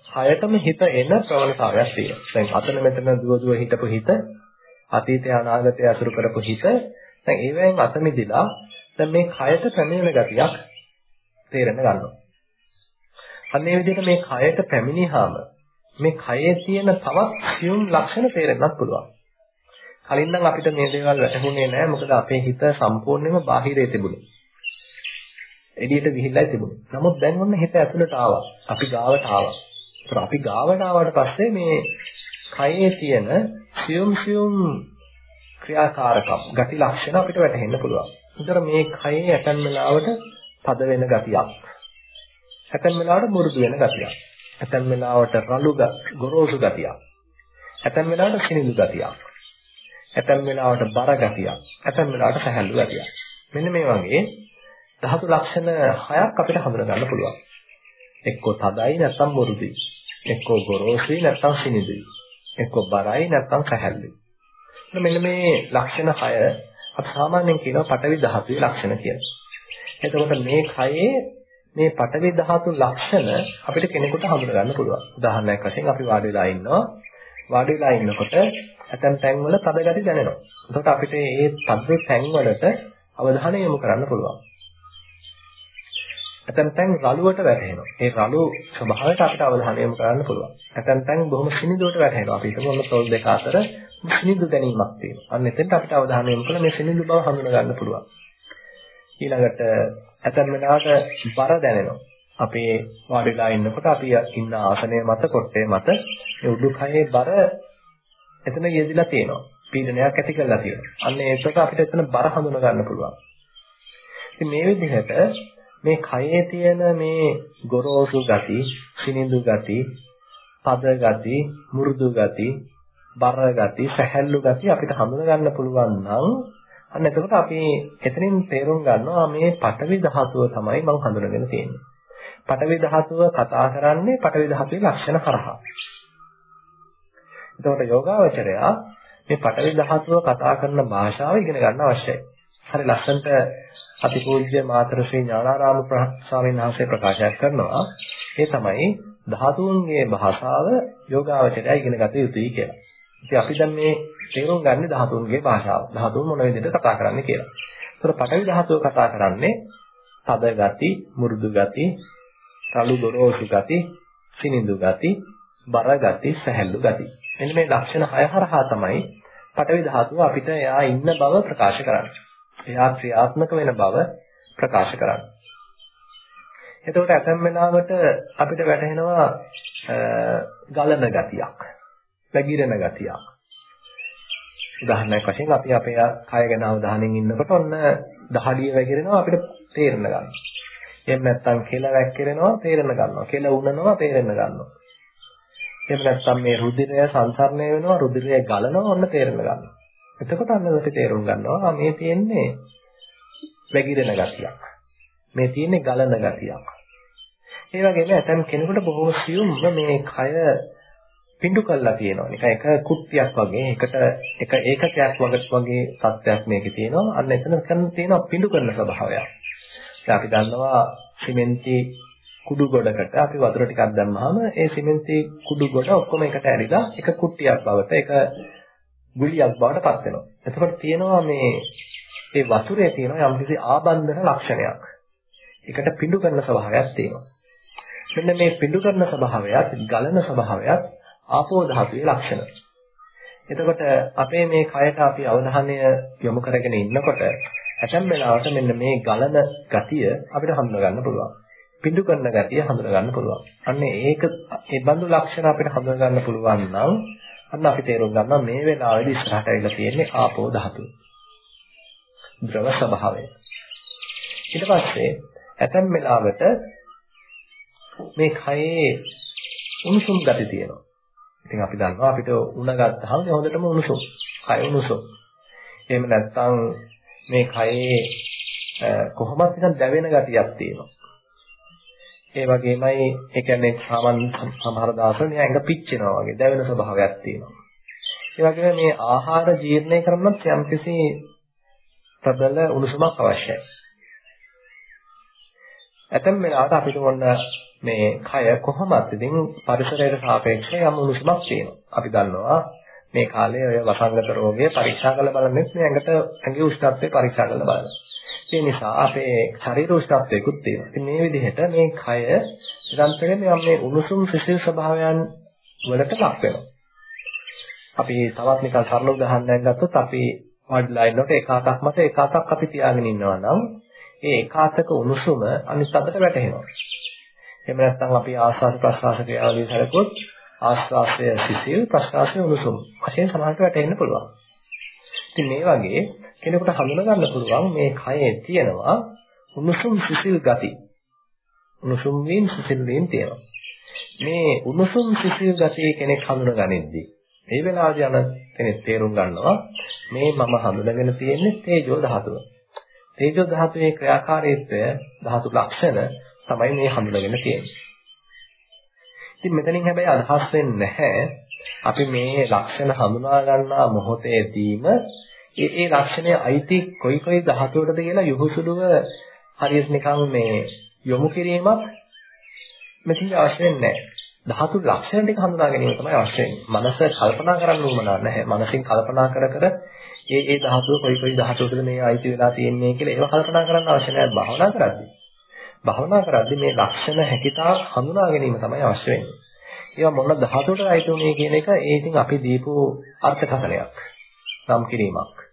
කයතම හිත එන ප්‍රවණතාවයක් තියෙනවා. දැන් අතන මෙතන දුව දුව හිටපු හිත අතීතය අනාගතය අසුරු කරපු හිත දැන් ඒවෙන් අත මිදිලා දැන් මේ කයට පැමිණෙන ගතියක් තේරෙන්න ගන්නවා. අන්න ඒ විදිහට මේ කයට පැමිණිහාම මේ කයේ තියෙන තවත් සියුම් ලක්ෂණ තේරෙන්නත් පුළුවන්. කලින් නම් අපිට මේ දේවල් වැටහුනේ නැහැ මොකද අපේ හිත සම්පූර්ණයෙන්ම බාහිරේ තිබුණේ. එළියට ගිහිල්ලා තිබුණේ. නමුත් දැන් ඔන්න හිත ඇතුළට ආවා. අපි ගාවට ආවා. ඒත් අපි ගාවට ආවට පස්සේ මේ කයේ තියෙන සියුම් සියුම් ක්‍රියාකාරකම්, ගති ලක්ෂණ අපිට වැටහෙන්න පුළුවන්. ඒතර මේ කයේ ඇතන් වෙලාවට තද වෙන ගතියක්. ඇතන් වෙලාවට මුරුදු වෙන ගතියක්. ඇතන් වෙලාවට රළු ගොරෝසු ගතියක්. ඇතන් වෙලාවට සිනිඳු ගතියක්. ඇතැම් වෙලාවට බර ගතියක්, ඇතැම් වෙලාවට සැහැල්ලු ගතියක්. මෙන්න මේ වගේ ධාතු ලක්ෂණ හයක් අපිට හඳුනා ගන්න පුළුවන්. එක්කෝ තදයි නැත්නම් මුරුදුයි. එක්කෝ ගොරෝසුයි නැත්නම් සිනිඳුයි. එක්කෝ බරයි නැත්නම් සැහැල්ලුයි. මෙන්න මේ ලක්ෂණ හය අපි සාමාන්‍යයෙන් කියනවා පටවි ධාතුවේ ලක්ෂණ කියලා. එතකොට මේ කයේ මේ පඨවි ධාතු ලක්ෂණ අපිට කෙනෙකුට හඳුනා ගන්න පුළුවන්. උදාහරණයක් වශයෙන් අපි වාඩි වෙලා ඉන්නවා. වාඩි වෙලා ඉන්නකොට ඇතැම් තැන්වල තද ගති දැනෙනවා. එතකොට අපිට මේ තද තැන්වලට අවධානය යොමු කරන්න පුළුවන්. ඇතැම් තැන් රළුවට වැටෙනවා. ඒ රළු ස්වභාවයට අපිට අවධානය යොමු කරන්න පුළුවන්. ඇතැම් තැන් බොහොම සිනිඳුවට වැටෙනවා. අපි හිතමු ඔන්න තොල් දෙක අතර සිනිඳු දැනීමක් තියෙනවා. අන්න එතෙන්ට අපිට අවධානය යොමු කළා මේ සිනිඳු බව හඳුනා ගන්න පුළුවන්. ඊළඟට ඇතැම් වෙලාවට බර දැනෙනවා. අපි වාඩිලා ඉන්නකොට අපි ඉන්න ආසනය මත කොට්ටේ මත මේ උඩුකයේ බර එතන යෙදිලා තියෙනවා. පීඩනයක් ඇති කරලා තියෙනවා. අන්න ඒකට අපිට එතන බර හඳුනා ගන්න පුළුවන්. ඉතින් මේ විදිහට මේ කයේ තියෙන මේ ගොරෝසු ගති, සිනිඳු ගති, පද ගති, මෘදු ගති, බර ගති, සැහැල්ලු ගති අපිට හඳුනා ගන්න පුළුවන් නම් අන්න එතකොට අපි එතනින් තේරුම් ගන්නවා මේ පඨවි ධාතුව තමයි මම හඳුනගෙන තියෙන්නේ. පඨවි ධාතුව කතා කරන්නේ පඨවි ධාතුවේ ලක්ෂණ කරහා. එතකොට යෝගාවචරයා මේ පඨවි ධාතුව කතා කරන භාෂාව ඉගෙන ගන්න අවශ්‍යයි. හරි ලස්සනට අතිපූජ්‍ය මාතර ශ්‍රී ඥානාරාම ස්වාමීන් වහන්සේ ප්‍රකාශ කරනවා ඒ තමයි ධාතුන්ගේ භාෂාව යෝගාවචරය ඉගෙන ගත යුතුයි කියලා. ඉතින් අපි දැන් මේ තේරුම් ගන්න ධාතුන්ගේ භාෂාව. ධාතුන් මොන විදිහට කතා කරන්නේ කියලා. ඒතර පඨවි ධාතුව කතා කරන්නේ තද ගති, මෘදු ගති, රළු දොරෝසු ගති, සිනිඳු ගති, බර ගති, සැහැල්ලු ගති. මෙන්න මේ ලක්ෂණ හය හරහා තමයි පඨවි ධාතුව අපිට එයා ඉන්න බව ප්‍රකාශ කරන්නේ. එයා ක්‍රියාත්මක වෙන බව ප්‍රකාශ කරන්නේ. එතකොට ඇතැම් වෙලාවට අපිට වැටහෙනවා ගලන ගතියක්, පැගිරෙන ගතියක්. උදාහරණයක් වශයෙන් අපි අපේ කය ගැන අවධානයෙන් ඉන්නකොට ඔන්න දහඩිය වැగిරෙනවා අපිට තේරෙන්න ගන්නවා. එහෙම නැත්නම් කෙල වැක්කිරෙනවා තේරෙන්න ගන්නවා. කෙල උනනවා තේරෙන්න ගන්නවා. එහෙම නැත්නම් මේ රුධිරය සංසරණය වෙනවා රුධිරය ගලනවා ඔන්න තේරෙන්න ගන්නවා. එතකොට අන්න අපි තේරුම් ගන්නවා මේ තියෙන්නේ වැగిරෙන ගතියක්. මේ තියෙන්නේ ගලන ගතියක්. ඒ වගේම ඇතම් කෙනෙකුට බොහෝ සියුම්ව මේ කය පිඬු කරලා තියෙනවා. නිකන් එක කුට්ටියක් වගේ එකට එක ඒකකයක් වගේ තත්ත්වයක් මේකේ තියෙනවා. අන්න එතන කරන තියෙනවා පිඬු කරන ස්වභාවයක්. දැන් අපි දන්නවා සිමෙන්ති කුඩු ගොඩකට අපි වතුර ටිකක් දැම්මහම ඒ සිමෙන්ති කුඩු ගොඩ ඔක්කොම එකට ඇරිලා එක කුට්ටියක් බවට එක ගුලියක් බවට පත් වෙනවා. එතකොට තියෙනවා මේ ඒ වතුරේ තියෙන යම්කිසි ආබන්ධන ලක්ෂණයක්. ඒකට පිඬු කරන ස්වභාවයක් තියෙනවා. මෙන්න මේ පිඬු කරන ස්වභාවයත් ගලන ස්වභාවයත් ආපෝ ධාතුවේ ලක්ෂණ. එතකොට අපේ මේ කයට අපි අවධානය යොමු කරගෙන ඉන්නකොට ඇතැම් වෙලාවට මෙන්න මේ ගලන ගතිය අපිට හඳුනා ගන්න පුළුවන්. පිඬු කරන ගතිය හඳුනා ගන්න පුළුවන්. අන්න ඒක ඒ බඳු ලක්ෂණ අපිට හඳුනා ගන්න පුළුවන් නම් අන්න අපි තේරුම් ගන්නවා මේ වෙලාවේදී ඉස්සරහට ඇවිල්ලා තියෙන්නේ ආපෝ ධාතුව. ද්‍රව ස්වභාවය. ඊට පස්සේ ඇතැම් වෙලාවට මේ කයේ උණුසුම් ගති තියෙනවා. ඉතින් අපි දන්නවා අපිට උණ ගත්තාම හොඳටම උණුසුම්. කය උණුසුම්. එහෙම නැත්නම් මේ කයේ කොහොමද නිකන් දැවෙන ගතියක් තියෙනවා. ඒ වගේමයි ඒ කියන්නේ සාමාන්‍ය සමහර දවස්වල නිකන් ඇඟ පිච්චෙනවා වගේ දැවෙන ස්වභාවයක් තියෙනවා. ඒ වගේම මේ ආහාර ජීර්ණය කරනත් යම්කිසි ප්‍රබල උණුසුමක් අවශ්‍යයි. ඇතැම් වෙලාවට අපිට මොන මේ කය කොහොමද ඉතින් පරිසරයට සාපේක්ෂව යම් උණුසුමක් තියෙනවා. අපි දන්නවා මේ කාලේ ඔය වසංගත රෝගය පරීක්ෂා කරලා බලන්නේ මේ ඇඟට ඇඟේ උෂ්ණත්වය පරීක්ෂා කරලා බලනවා. ඒ නිසා අපේ ශරීර උෂ්ණත්වයකුත් තියෙනවා. ඉතින් මේ විදිහට මේ කය නිරන්තරයෙන් මේ උණුසුම් සිසිල් ස්වභාවයන් වලට ලක් වෙනවා. අපි තවත් නිකන් සරල උදාහරණයක් ගත්තොත් අපි වඩලා ඉන්නකොට එක අතක් මත එක අතක් අපි තියාගෙන ඉන්නවා නම් ඒ එක අතක උණුසුම අනිත් අතට වැටෙනවා. එහෙම නැත්නම් අපි ආස්වාද ප්‍රසආස ක්‍රියාවලිය සැලකුවොත් ආස්වාසය සිසිල් ප්‍රසආසය උණුසුම් වශයෙන් සමානට වැටෙන්න පුළුවන්. ඉතින් මේ වගේ කෙනෙකුට හඳුනා ගන්න පුළුවන් මේ කයේ තියෙනවා උණුසුම් සිසිල් ගති. උණුසුම් වීම සිසිල් වීම තියෙනවා. මේ උණුසුම් සිසිල් ගතිය කෙනෙක් හඳුනා ගනිද්දී මේ වෙලාවදී යන කෙනෙක් තේරුම් ගන්නවා මේ මම හඳුනාගෙන තියෙන්නේ තේජෝ ධාතුව. තේජෝ ධාතුවේ ක්‍රියාකාරීත්වය ධාතු ලක්ෂණ තමයි මේ හඳුනාගෙන තියෙන්නේ. ඉතින් මෙතනින් හැබැයි අදහස් වෙන්නේ නැහැ අපි මේ ලක්ෂණ හඳුනා ගන්නා මොහොතේදීම ඒ ඒ ලක්ෂණය අයිති කොයි කොයි ධාතුවටද කියලා යොහුසුලුව හරියට නිකන් මේ යොමු කිරීමක් මෙතන අවශ්‍ය වෙන්නේ නැහැ. ධාතු ලක්ෂණ ටික හඳුනා ගැනීම තමයි අවශ්‍ය වෙන්නේ. මනස කල්පනා කරන්න උවමනා නැහැ. මනසින් කල්පනා කර කර ඒ ඒ ධාතුව කොයි කොයි ධාතුවකද මේ අයිති වෙලා තියෙන්නේ කියලා ඒව කල්පනා කරන්න අවශ්‍ය නැහැ භාවනා කරද්දී. භාවනා කරද්දී මේ ලක්ෂණ හැකිතා හඳුනා ගැනීම තමයි අවශ්‍ය වෙන්නේ. ඒවා මොන ධාතුවකට අයිති උනේ කියන එක ඒ ඉතින් අපි දීපු අර්ථකථනයක්. නම් කිරීමක්.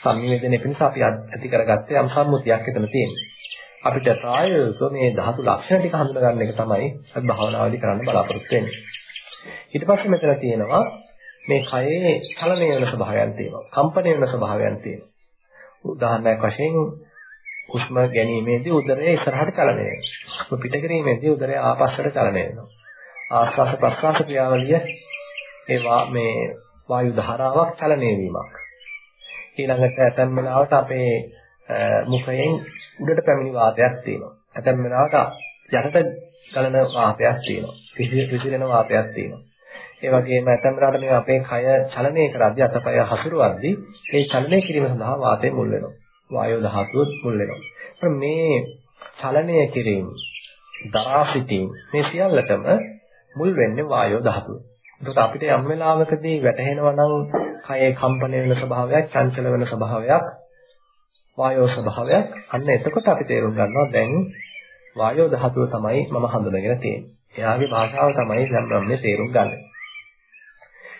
සංනිවේදනය පිණිස අපි ඇති කරගත්තේ යම් සම්මුතියක් එතන තියෙනවා. අපිට ප්‍රායෝගිකව මේ ධාතු ලක්ෂණ ටික හඳුනා ගන්න එක තමයි අපි භාවනාවේදී කරන්න බලාපොරොත්තු වෙන්නේ. ඊට පස්සේ මෙතන තියෙනවා මේ කයේ චලනය වෙන ස්වභාවයන් තියෙනවා. කම්පණය වෙන ස්වභාවයන් තියෙනවා. උදාහරණයක් වශයෙන් හුස්ම ගැනීමේදී උදරය ඉස්සරහට චලනය වෙනවා. හුස්ම පිට කිරීමේදී උදරය ආපස්සට චලනය වෙනවා. ආස්වාස ප්‍රස්වාස ක්‍රියාවලිය ඒවා මේ වායු ධාරාවක් චලනය වීමක්. ඊළඟට ඇතැම් වෙලාවට අපේ මුඛයෙන් උඩට පැමිණි වාතයක් තියෙනවා. ඇතැම් වෙලාවට යටට ගලන වාතයක් තියෙනවා. විසිරෙන වාතයක් තියෙනවා. ඒ වගේම ඇතැම් වෙලාවට මේ අපේ කය චලනය කරද්දී අතපය හසුරුවද්දී මේ චලනය කිරීම සඳහා වාතය මුල් වෙනවා. වායෝ ධාතුව මුල් වෙනවා. මේ චලනය කිරීම දරා සිටීම මේ සියල්ලටම මුල් වෙන්නේ වායෝ ධාතුව. එතකොට අපිට යම් වෙලාවකදී වැටහෙනවා නම් කයේ කම්පන වෙන ස්වභාවයක්, චංචල වෙන ස්වභාවයක්, වායෝ ස්වභාවයක්. අන්න එතකොට අපි තේරුම් ගන්නවා දැන් වායෝ ධාතුව තමයි මම හඳුනගෙන තියෙන්නේ. එයාගේ භාෂාව තමයි දැන් මම මේ තේරුම් ගන්න.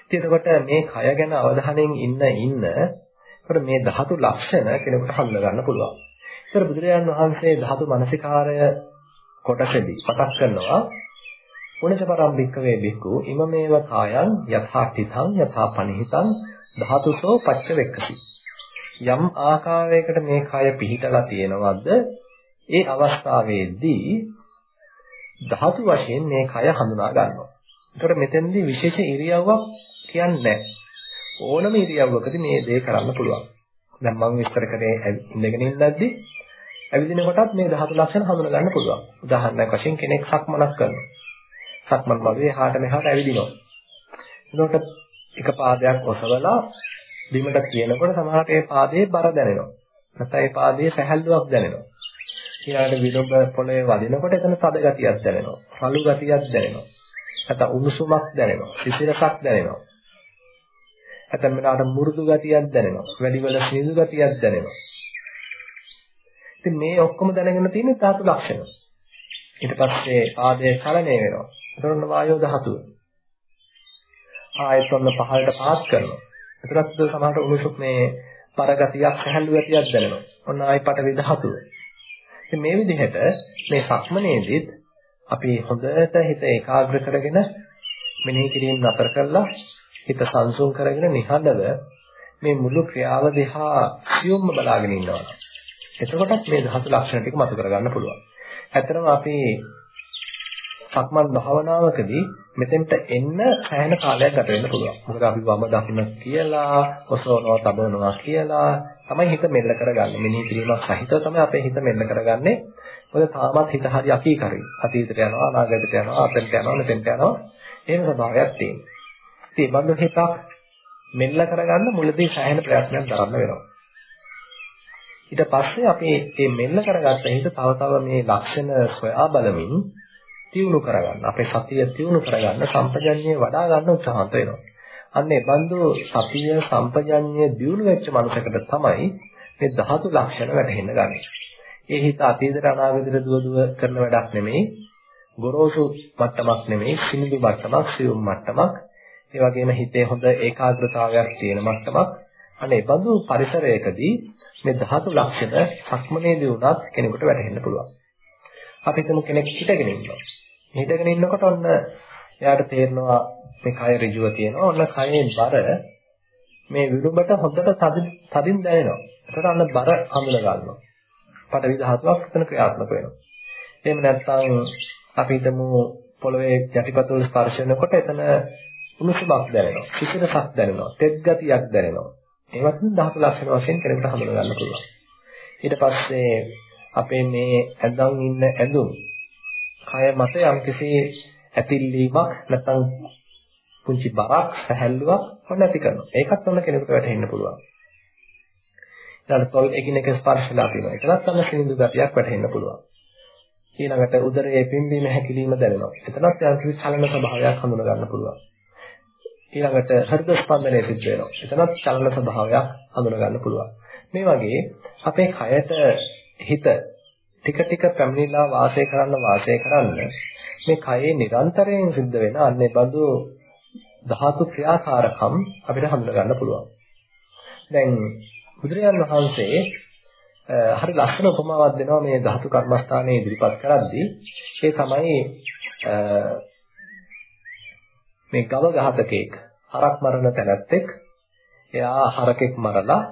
ඉතින් එතකොට මේ කය ගැන අවධානයෙන් ඉන්න ඉන්න එතකොට මේ ධාතු ලක්ෂණ කෙනෙකුට හඳුනා ගන්න පුළුවන්. ඒතර බුදුරජාණන් වහන්සේ ධාතු මනසිකාරය කොටසදී මතක් කරනවා උනච පරම් භික්කවේ භික්ඛු ඉමමේව කායං යථා තිතං යථා පනිහිතං ධාතුසෝ පච්ච වෙක්කසි යම් ආකාරයකට මේ කය පිහිටලා තියෙනවද ඒ අවස්ථාවේදී ධාතු වශයෙන් මේ කය හඳුනා ගන්නවා. ඒතකොට මෙතෙන්දී විශේෂ ඉරියව්වක් කියන්නේ ඕනම ඉරියව්වකදී මේ දේ කරන්න පුළුවන්. දැන් මම විස්තර කරේ ඉඳගෙන ඉන්නද්දී ඇවිදින කොටත් මේ ධාතු ලක්ෂණ හඳුනා ගන්න පුළුවන්. උදාහරණයක් වශයෙන් කෙනෙක් සක්මනක් කරනවා. සක්මන් මළුවේ එහාට මෙහාට ඇවිදිනවා. එතකොට එක පාදයක් ඔසවලා බිමට කියනකොට සමහරට ඒ පාදයේ බර දැනෙනවා. නැත්නම් ඒ පාදයේ සැහැල්ලුවක් දැනෙනවා. ඊළඟට විලුඹ පොළවේ වදිනකොට එතන තද ගතියක් දැනෙනවා. රළු ගතියක් දැනෙනවා. නැත්නම් උණුසුමක් දැනෙනවා. සිසිලසක් දැනෙනවා. නැත්නම් මෙලාට මුරුදු ගතියක් දැනෙනවා. වැඩිවල සිනිඳු ගතියක් දැනෙනවා. ඉතින් මේ ඔක්කොම දැනගෙන තියෙන ධාතු ලක්ෂණ. ඊට පස්සේ පාදයේ චලනය වෙනවා. එතකොට වායෝ ධාතුව. ආයත් ඔන්න පහළට පාස් කරනවා. එතකොට සමහරට උණුසුම් මේ පරගතියක් සැහැල්ලු ගතියක් දැනෙනවා. ඔන්න ආයි පටවි ධාතුව. ඉතින් මේ විදිහට මේ සක්මනේදීත් අපි හොඳට හිත ඒකාග්‍ර කරගෙන මෙනෙහි කිරීම නතර කරලා හිත සංසුන් කරගෙන නිහඬව මේ මුළු ක්‍රියාව දිහා සියුම්ම බලාගෙන ඉන්නවා. එතකොටත් මේ ධාතු ලක්ෂණ ටික මතු කරගන්න පුළුවන්. ඇත්තටම අපි සක්මන් භාවනාවකදී මෙතෙන්ට එන්න සෑහෙන කාලයක් ගත වෙන්න පුළුවන්. මොකද අපි වම දකුණ කියලා, ඔසවනවා, තබනවා කියලා තමයි හිත මෙල්ල කරගන්නේ. මෙනෙහි කිරීමක් සහිතව තමයි අපේ හිත මෙල්ල කරගන්නේ. මොකද තාමත් හිත හරි අකීකරුයි. අතීතයට යනවා, අනාගතයට යනවා, අතෙන්ට යනවා, මෙතෙන්ට යනවා. එහෙම ස්වභාවයක් තියෙනවා. ඉතින් බඳු හිතක් මෙල්ල කරගන්න මුලදී සෑහෙන ප්‍රයත්නයක් දරන්න වෙනවා. ඊට පස්සේ අපි මේ මෙල්ල කරගත්ත හිත තව තව මේ ලක්ෂණ සොයා බලමින් තියුණු කරගන්න. අපේ සතිය තියුණු කරගන්න සම්පජඤ්ඤය වඩා ගන්න උත්සාහන්ත වෙනවා. අන්න ඒ බඳු සතිය සම්පජඤ්ඤය දියුණු වෙච්ච මනසකට තමයි මේ ධාතු ලක්ෂණ වැටහෙන්න ගන්න. ඒ හිත අතීතයට අනාගතයට දුව දුව කරන වැඩක් නෙමෙයි. ගොරෝසු මට්ටමක් නෙමෙයි, සිනිඳු මට්ටමක්, සියුම් මට්ටමක්. ඒ වගේම හිතේ හොඳ ඒකාග්‍රතාවයක් තියෙන මට්ටමක්. අනේ බඳු පරිසරයකදී මේ ධාතු ලක්ෂණ සක්මනේදී වුණත් කෙනෙකුට වැටහෙන්න පුළුවන්. අපි හිතමු කෙනෙක් හිටගෙන ඉන්නවා. හිටගෙන ඉන්නකොට ඔන්න එයාට තේරෙනවා මේ කය ඍජුව තියෙනවා. ඔන්න කයේ බර මේ විරුඹට හොඳට තදින් දැනෙනවා. එතකොට අන්න බර හඳුන ගන්නවා. පඩවි ධාතුවක් එතන ක්‍රියාත්මක වෙනවා. එහෙම නැත්නම් අපි හිතමු පොළවේ යටිපතුල් ස්පර්ශ වෙනකොට එතන උණුසුමක් දැනෙනවා. සිසිලසක් දැනෙනවා. තෙත් ගතියක් දැනෙනවා. ඒවත් ධාතු ලක්ෂණ වශයෙන් කෙනෙකුට හඳුන ගන්න පුළුවන්. ඊට පස්සේ අපේ මේ ඇඳන් ඉන්න ඇඳුම් කය මත යම්කිසි ඇතිල්ලීමක් නැත්නම් පුංචි බරක් සැහැල්ලුවක් ඔන්න ඇති කරනවා. ඒකත් ඔන්න කෙනෙකුට වැටහෙන්න පුළුවන්. ඊළඟට තොල් එකිනෙක ස්පර්ශලා තියෙනවා. ඒකත් ඔන්න සිනිඳු ගතියක් වැටහෙන්න පුළුවන්. ඊළඟට උදරයේ පිම්බීම හැකිලිම දැනෙනවා. එතනත් යම්කිසි චලන ස්වභාවයක් හඳුනා ගන්න පුළුවන්. ඊළඟට හෘද ස්පන්දනය සිද්ධ වෙනවා. එතනත් චලන ස්වභාවයක් හඳුනා ගන්න පුළුවන්. මේ වගේ අපේ කයට හිත ටික ටික පැමිණිලා වාසය කරන්න වාසය කරන්න මේ කයේ නිරන්තරයෙන් සිද්ධ වෙන අන්නේ බඳු ධාතු ක්‍රියාකාරකම් අපිට හඳුනා ගන්න පුළුවන්. දැන් බුදුරජාන් වහන්සේ හරි ලස්සන උපමාවක් දෙනවා මේ ධාතු කර්මස්ථානයේ ඉදිරිපත් කරද්දී ඒ තමයි මේ ගව ඝාතකෙක් හරක් මරණ තැනැත්තෙක් එයා හරකෙක් මරලා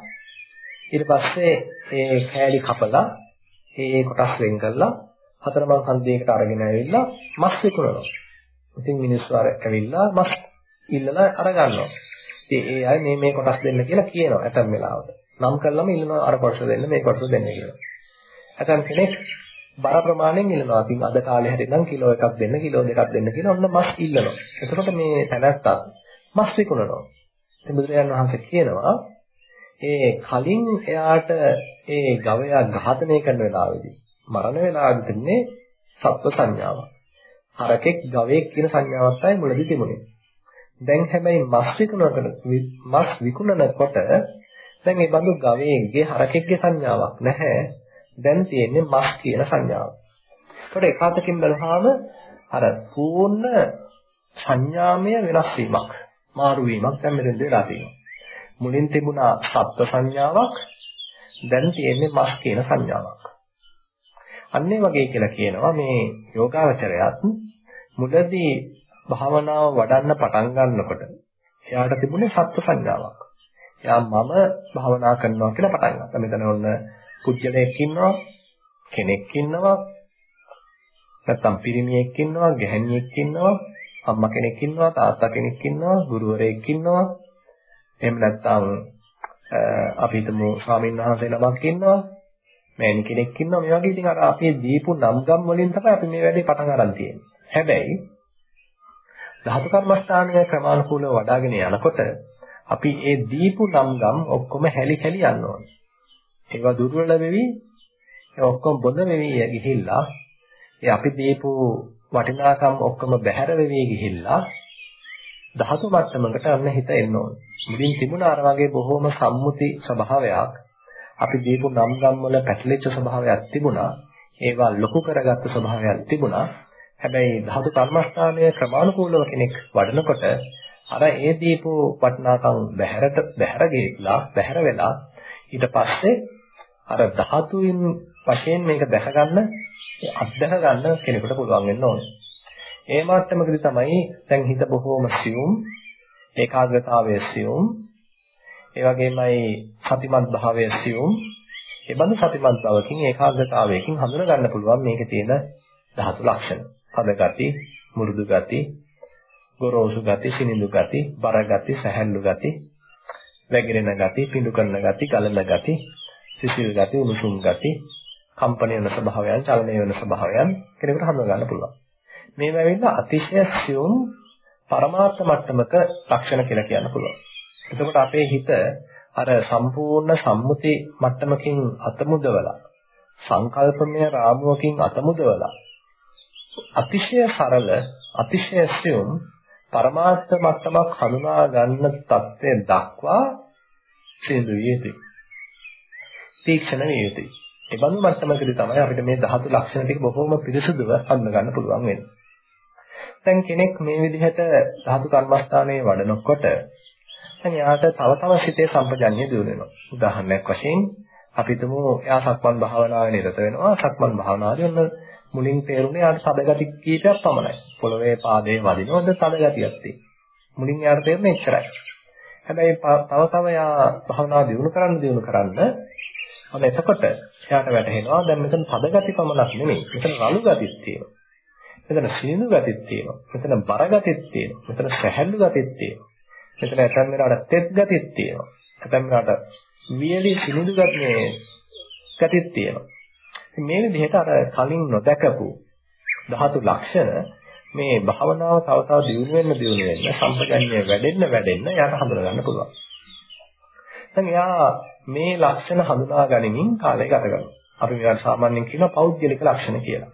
ඊට පස්සේ ඒ කෑලි කපලා ඒ කොටස් වෙන් කරලා හතරමං හන්දියකට අරගෙන ඇවිල්ලා මස් විකුණනවා. ඉතින් මිනිස්සු අර ඇවිල්ලා මස් ඉල්ලලා අරගන්නවා. ඉතින් ඒ අය මේ මේ කොටස් දෙන්න කියලා කියනවා ඇතම් වෙලාවට. නම් කළාම ඉල්ලනවා අර කොටස දෙන්න මේ කොටස දෙන්න කියලා. ඇතම් කෙනෙක් බර ප්‍රමාණයෙන් ඉල්ලනවා. ඉතින් අද කාලේ හැටිනම් කිලෝ එකක් දෙන්න, කිලෝ දෙකක් දෙන්න කියලා ඔන්න මස් ඉල්ලනවා. එතකොට මේ තැනත්තා මස් විකුණනවා. ඉතින් බුදුරජාණන් වහන්සේ කියනවා ඒ කලින් එයාට ඒ ගවයා ඝාතනය කරන වෙලාවේදී මරණ වෙලාවේදී තින්නේ සත්ව සංඥාවක්. හරකෙක් ගවයෙක් කියන සංඥාවක් තමයි මුලදී තිබුණේ. දැන් හැබැයි මස් විකුණනකොට මස් විකුණනකොට දැන් මේ බඳු ගවයෙක්ගේ හරකෙක්ගේ සංඥාවක් නැහැ. දැන් තියෙන්නේ මස් කියන සංඥාව. ඒකට එකාතකින් බලහාම අර පූර්ණ සංඥාමය වෙනස් වීමක්, මාරු වීමක් දැන් මෙතෙන් වෙලා තියෙනවා. මුලින් තිබුණා සත්ත්ව සංඥාවක්, දැන් තියෙන්නේ මස් කියන සංඥාවක්. අන්නේ වගේ කියලා කියනවා මේ යෝගාවචරයත් මුලදී භාවනාව වඩන්න පටන් ගන්නකොට එයාට තිබුණේ සත්ත්ව සංඥාවක්. එයා මම භාවනා කරනවා කියලා පටන් ගත්තා. මෙතන ඔන්න කුජලයක් ඉන්නවා, කෙනෙක් ඉන්නවා, නැත්තම් පිරිමියෙක් ඉන්නවා, ගැහණියෙක් ඉන්නවා, අම්මා කෙනෙක් ඉන්නවා, තාත්තා කෙනෙක් ඉන්නවා, ගුරුවරයෙක් ඉන්නවා. එහෙම නැත්තම් අපි හිතමු ස්වාමීන් වහන්සේ නමක් ඉන්නවා, මෑණි කෙනෙක් ඉන්නවා. මේ වගේ ඉතින් අර අපේ දීපු නම් ගම් වලින් තමයි අපි මේ වැඩේ පටන් අරන් තියෙන්නේ. හැබැයි ධාතු කර්මස්ථානය ක්‍රමානුකූලව වඩ아가ගෙන යනකොට අපි ඒ දීපු නම් ගම් ඔක්කොම හැලි හැලි යන්න ඕනේ. ඒවා දුර්වල වෙවි ඒ ඔක්කොම බොඳ වෙවි ගිහිල්ලා ඒ අපි දීපු වටිනාකම් ඔක්කොම බැහැර වෙවි ගිහිල්ලා ධාතු මට්ටමකට අන්න හිත එන්න ඕනේ. මුලින් තිබුණ අර වගේ බොහොම සම්මුති ස්වභාවයක් අපි දීපු නම් ගම් වල පැටලිච්ච ස්වභාවයක් තිබුණා. ඒවා ලොකු කරගත්ත ස්වභාවයක් තිබුණා. හැබැයි ධාතු කර්මස්ථානයේ ක්‍රමානුකූලව කෙනෙක් වඩනකොට අර ඒ දීපු වටිනාකම් බැහැරට බැහැර ගිහිලා බැහැර වෙලා ඊට පස්සේ අර ධාතුයින් වශයෙන් මේක දැක ගන්න අත්දැක ගන්න කෙනෙකුට පුළුවන් වෙන්න ඕනේ. ඒ මට්ටමකදී තමයි දැන් හිත බොහෝම සියුම් ඒකාග්‍රතාවය සියුම් ඒ වගේමයි සතිමත් භාවය සියුම් ඒ බඳු සතිමත් බවකින් ඒකාග්‍රතාවයකින් හඳුනා ගන්න පුළුවන් මේකේ තියෙන ධාතු ලක්ෂණ. පද ගති, මුරුදු ගති, ගොරෝසු ගති, සිනිඳු ගති, බර ගති, සැහැල්ලු ගති, වැగిරෙන ගති, පිඬු කරන ගති, ගලන ගති, සිසිල් ගති, උණුසුම් ගති, කම්පන වෙන ස්වභාවයන්, චලනය වෙන ස්වභාවයන් කෙනෙකුට හඳුනා ගන්න පුළුවන්. මේ වෙලාවෙන්න අතිශය සියුම් පරමාර්ථ මට්ටමක ලක්ෂණ කියලා කියන්න පුළුවන්. එතකොට අපේ හිත අර සම්පූර්ණ සම්මුති මට්ටමකින් අතමුදවලා සංකල්පමය රාමුවකින් අතමුදවලා අතිශය සරල අතිශය සියුම් පරමාර්ථ මට්ටමක් හඳුනා ගන්න தත්ත්වය දක්වා සිදු විය යුතුයි. තීක්ෂණ විය යුතුයි. ඒ බඳු මට්ටමකදී තමයි අපිට මේ ධාතු ලක්ෂණ ටික බොහොම පිරිසුදුව හඳුනා ගන්න පුළුවන් වෙන්නේ. දැන් කෙනෙක් මේ විදිහට ධාතු කර්මස්ථානයේ වඩනකොට දැන් එයාට තව තව සිතේ සම්පජන්‍ය දිනු වෙනවා. උදාහරණයක් වශයෙන් අපි හිතමු එයා සක්මන් භාවනාවේ නිරත වෙනවා. සක්මන් භාවනාවේ ඔන්න මුලින් තේරුනේ යාට තද ගති කීපයක් පමණයි. පොළවේ පාදයේ වදිනවද තද ගතියක් තියෙනවා. මුලින් යාට තේරුනේ එච්චරයි. හැබැයි තව තව යා භවනා දියුණු කරන්න දියුණු කරන්න අන්න එතකොට එයාට වැටහෙනවා දැන් මෙතන තද ගති පමණක් නෙමෙයි. මෙතන රළු ගතිත් තියෙනවා. මෙතන සීනු ගතිත් තියෙනවා. මෙතන බර ගතිත් තියෙනවා. මෙතන සැහැල්ලු ගතිත් තියෙනවා. මෙතන ඇතැම් වෙලාවට තෙත් ගතිත් තියෙනවා. ඇතැම් වෙලාවට වියලි සිනිඳු ගතිත් තියෙනවා. මේ විදිහට අර කලින් නොදකපු ධාතු ලක්ෂණ මේ භාවනාව තව තව දියුණු වෙන්න දියුණු වෙන්න සම්පජන්‍ය වැඩෙන්න වැඩෙන්න යාට හඳුනා ගන්න පුළුවන්. දැන් එයා මේ ලක්ෂණ හඳුනා ගනිමින් කාලය ගත කරනවා. අපි මේකට සාමාන්‍යයෙන් කියනවා පෞද්ගලික ලක්ෂණ කියලා.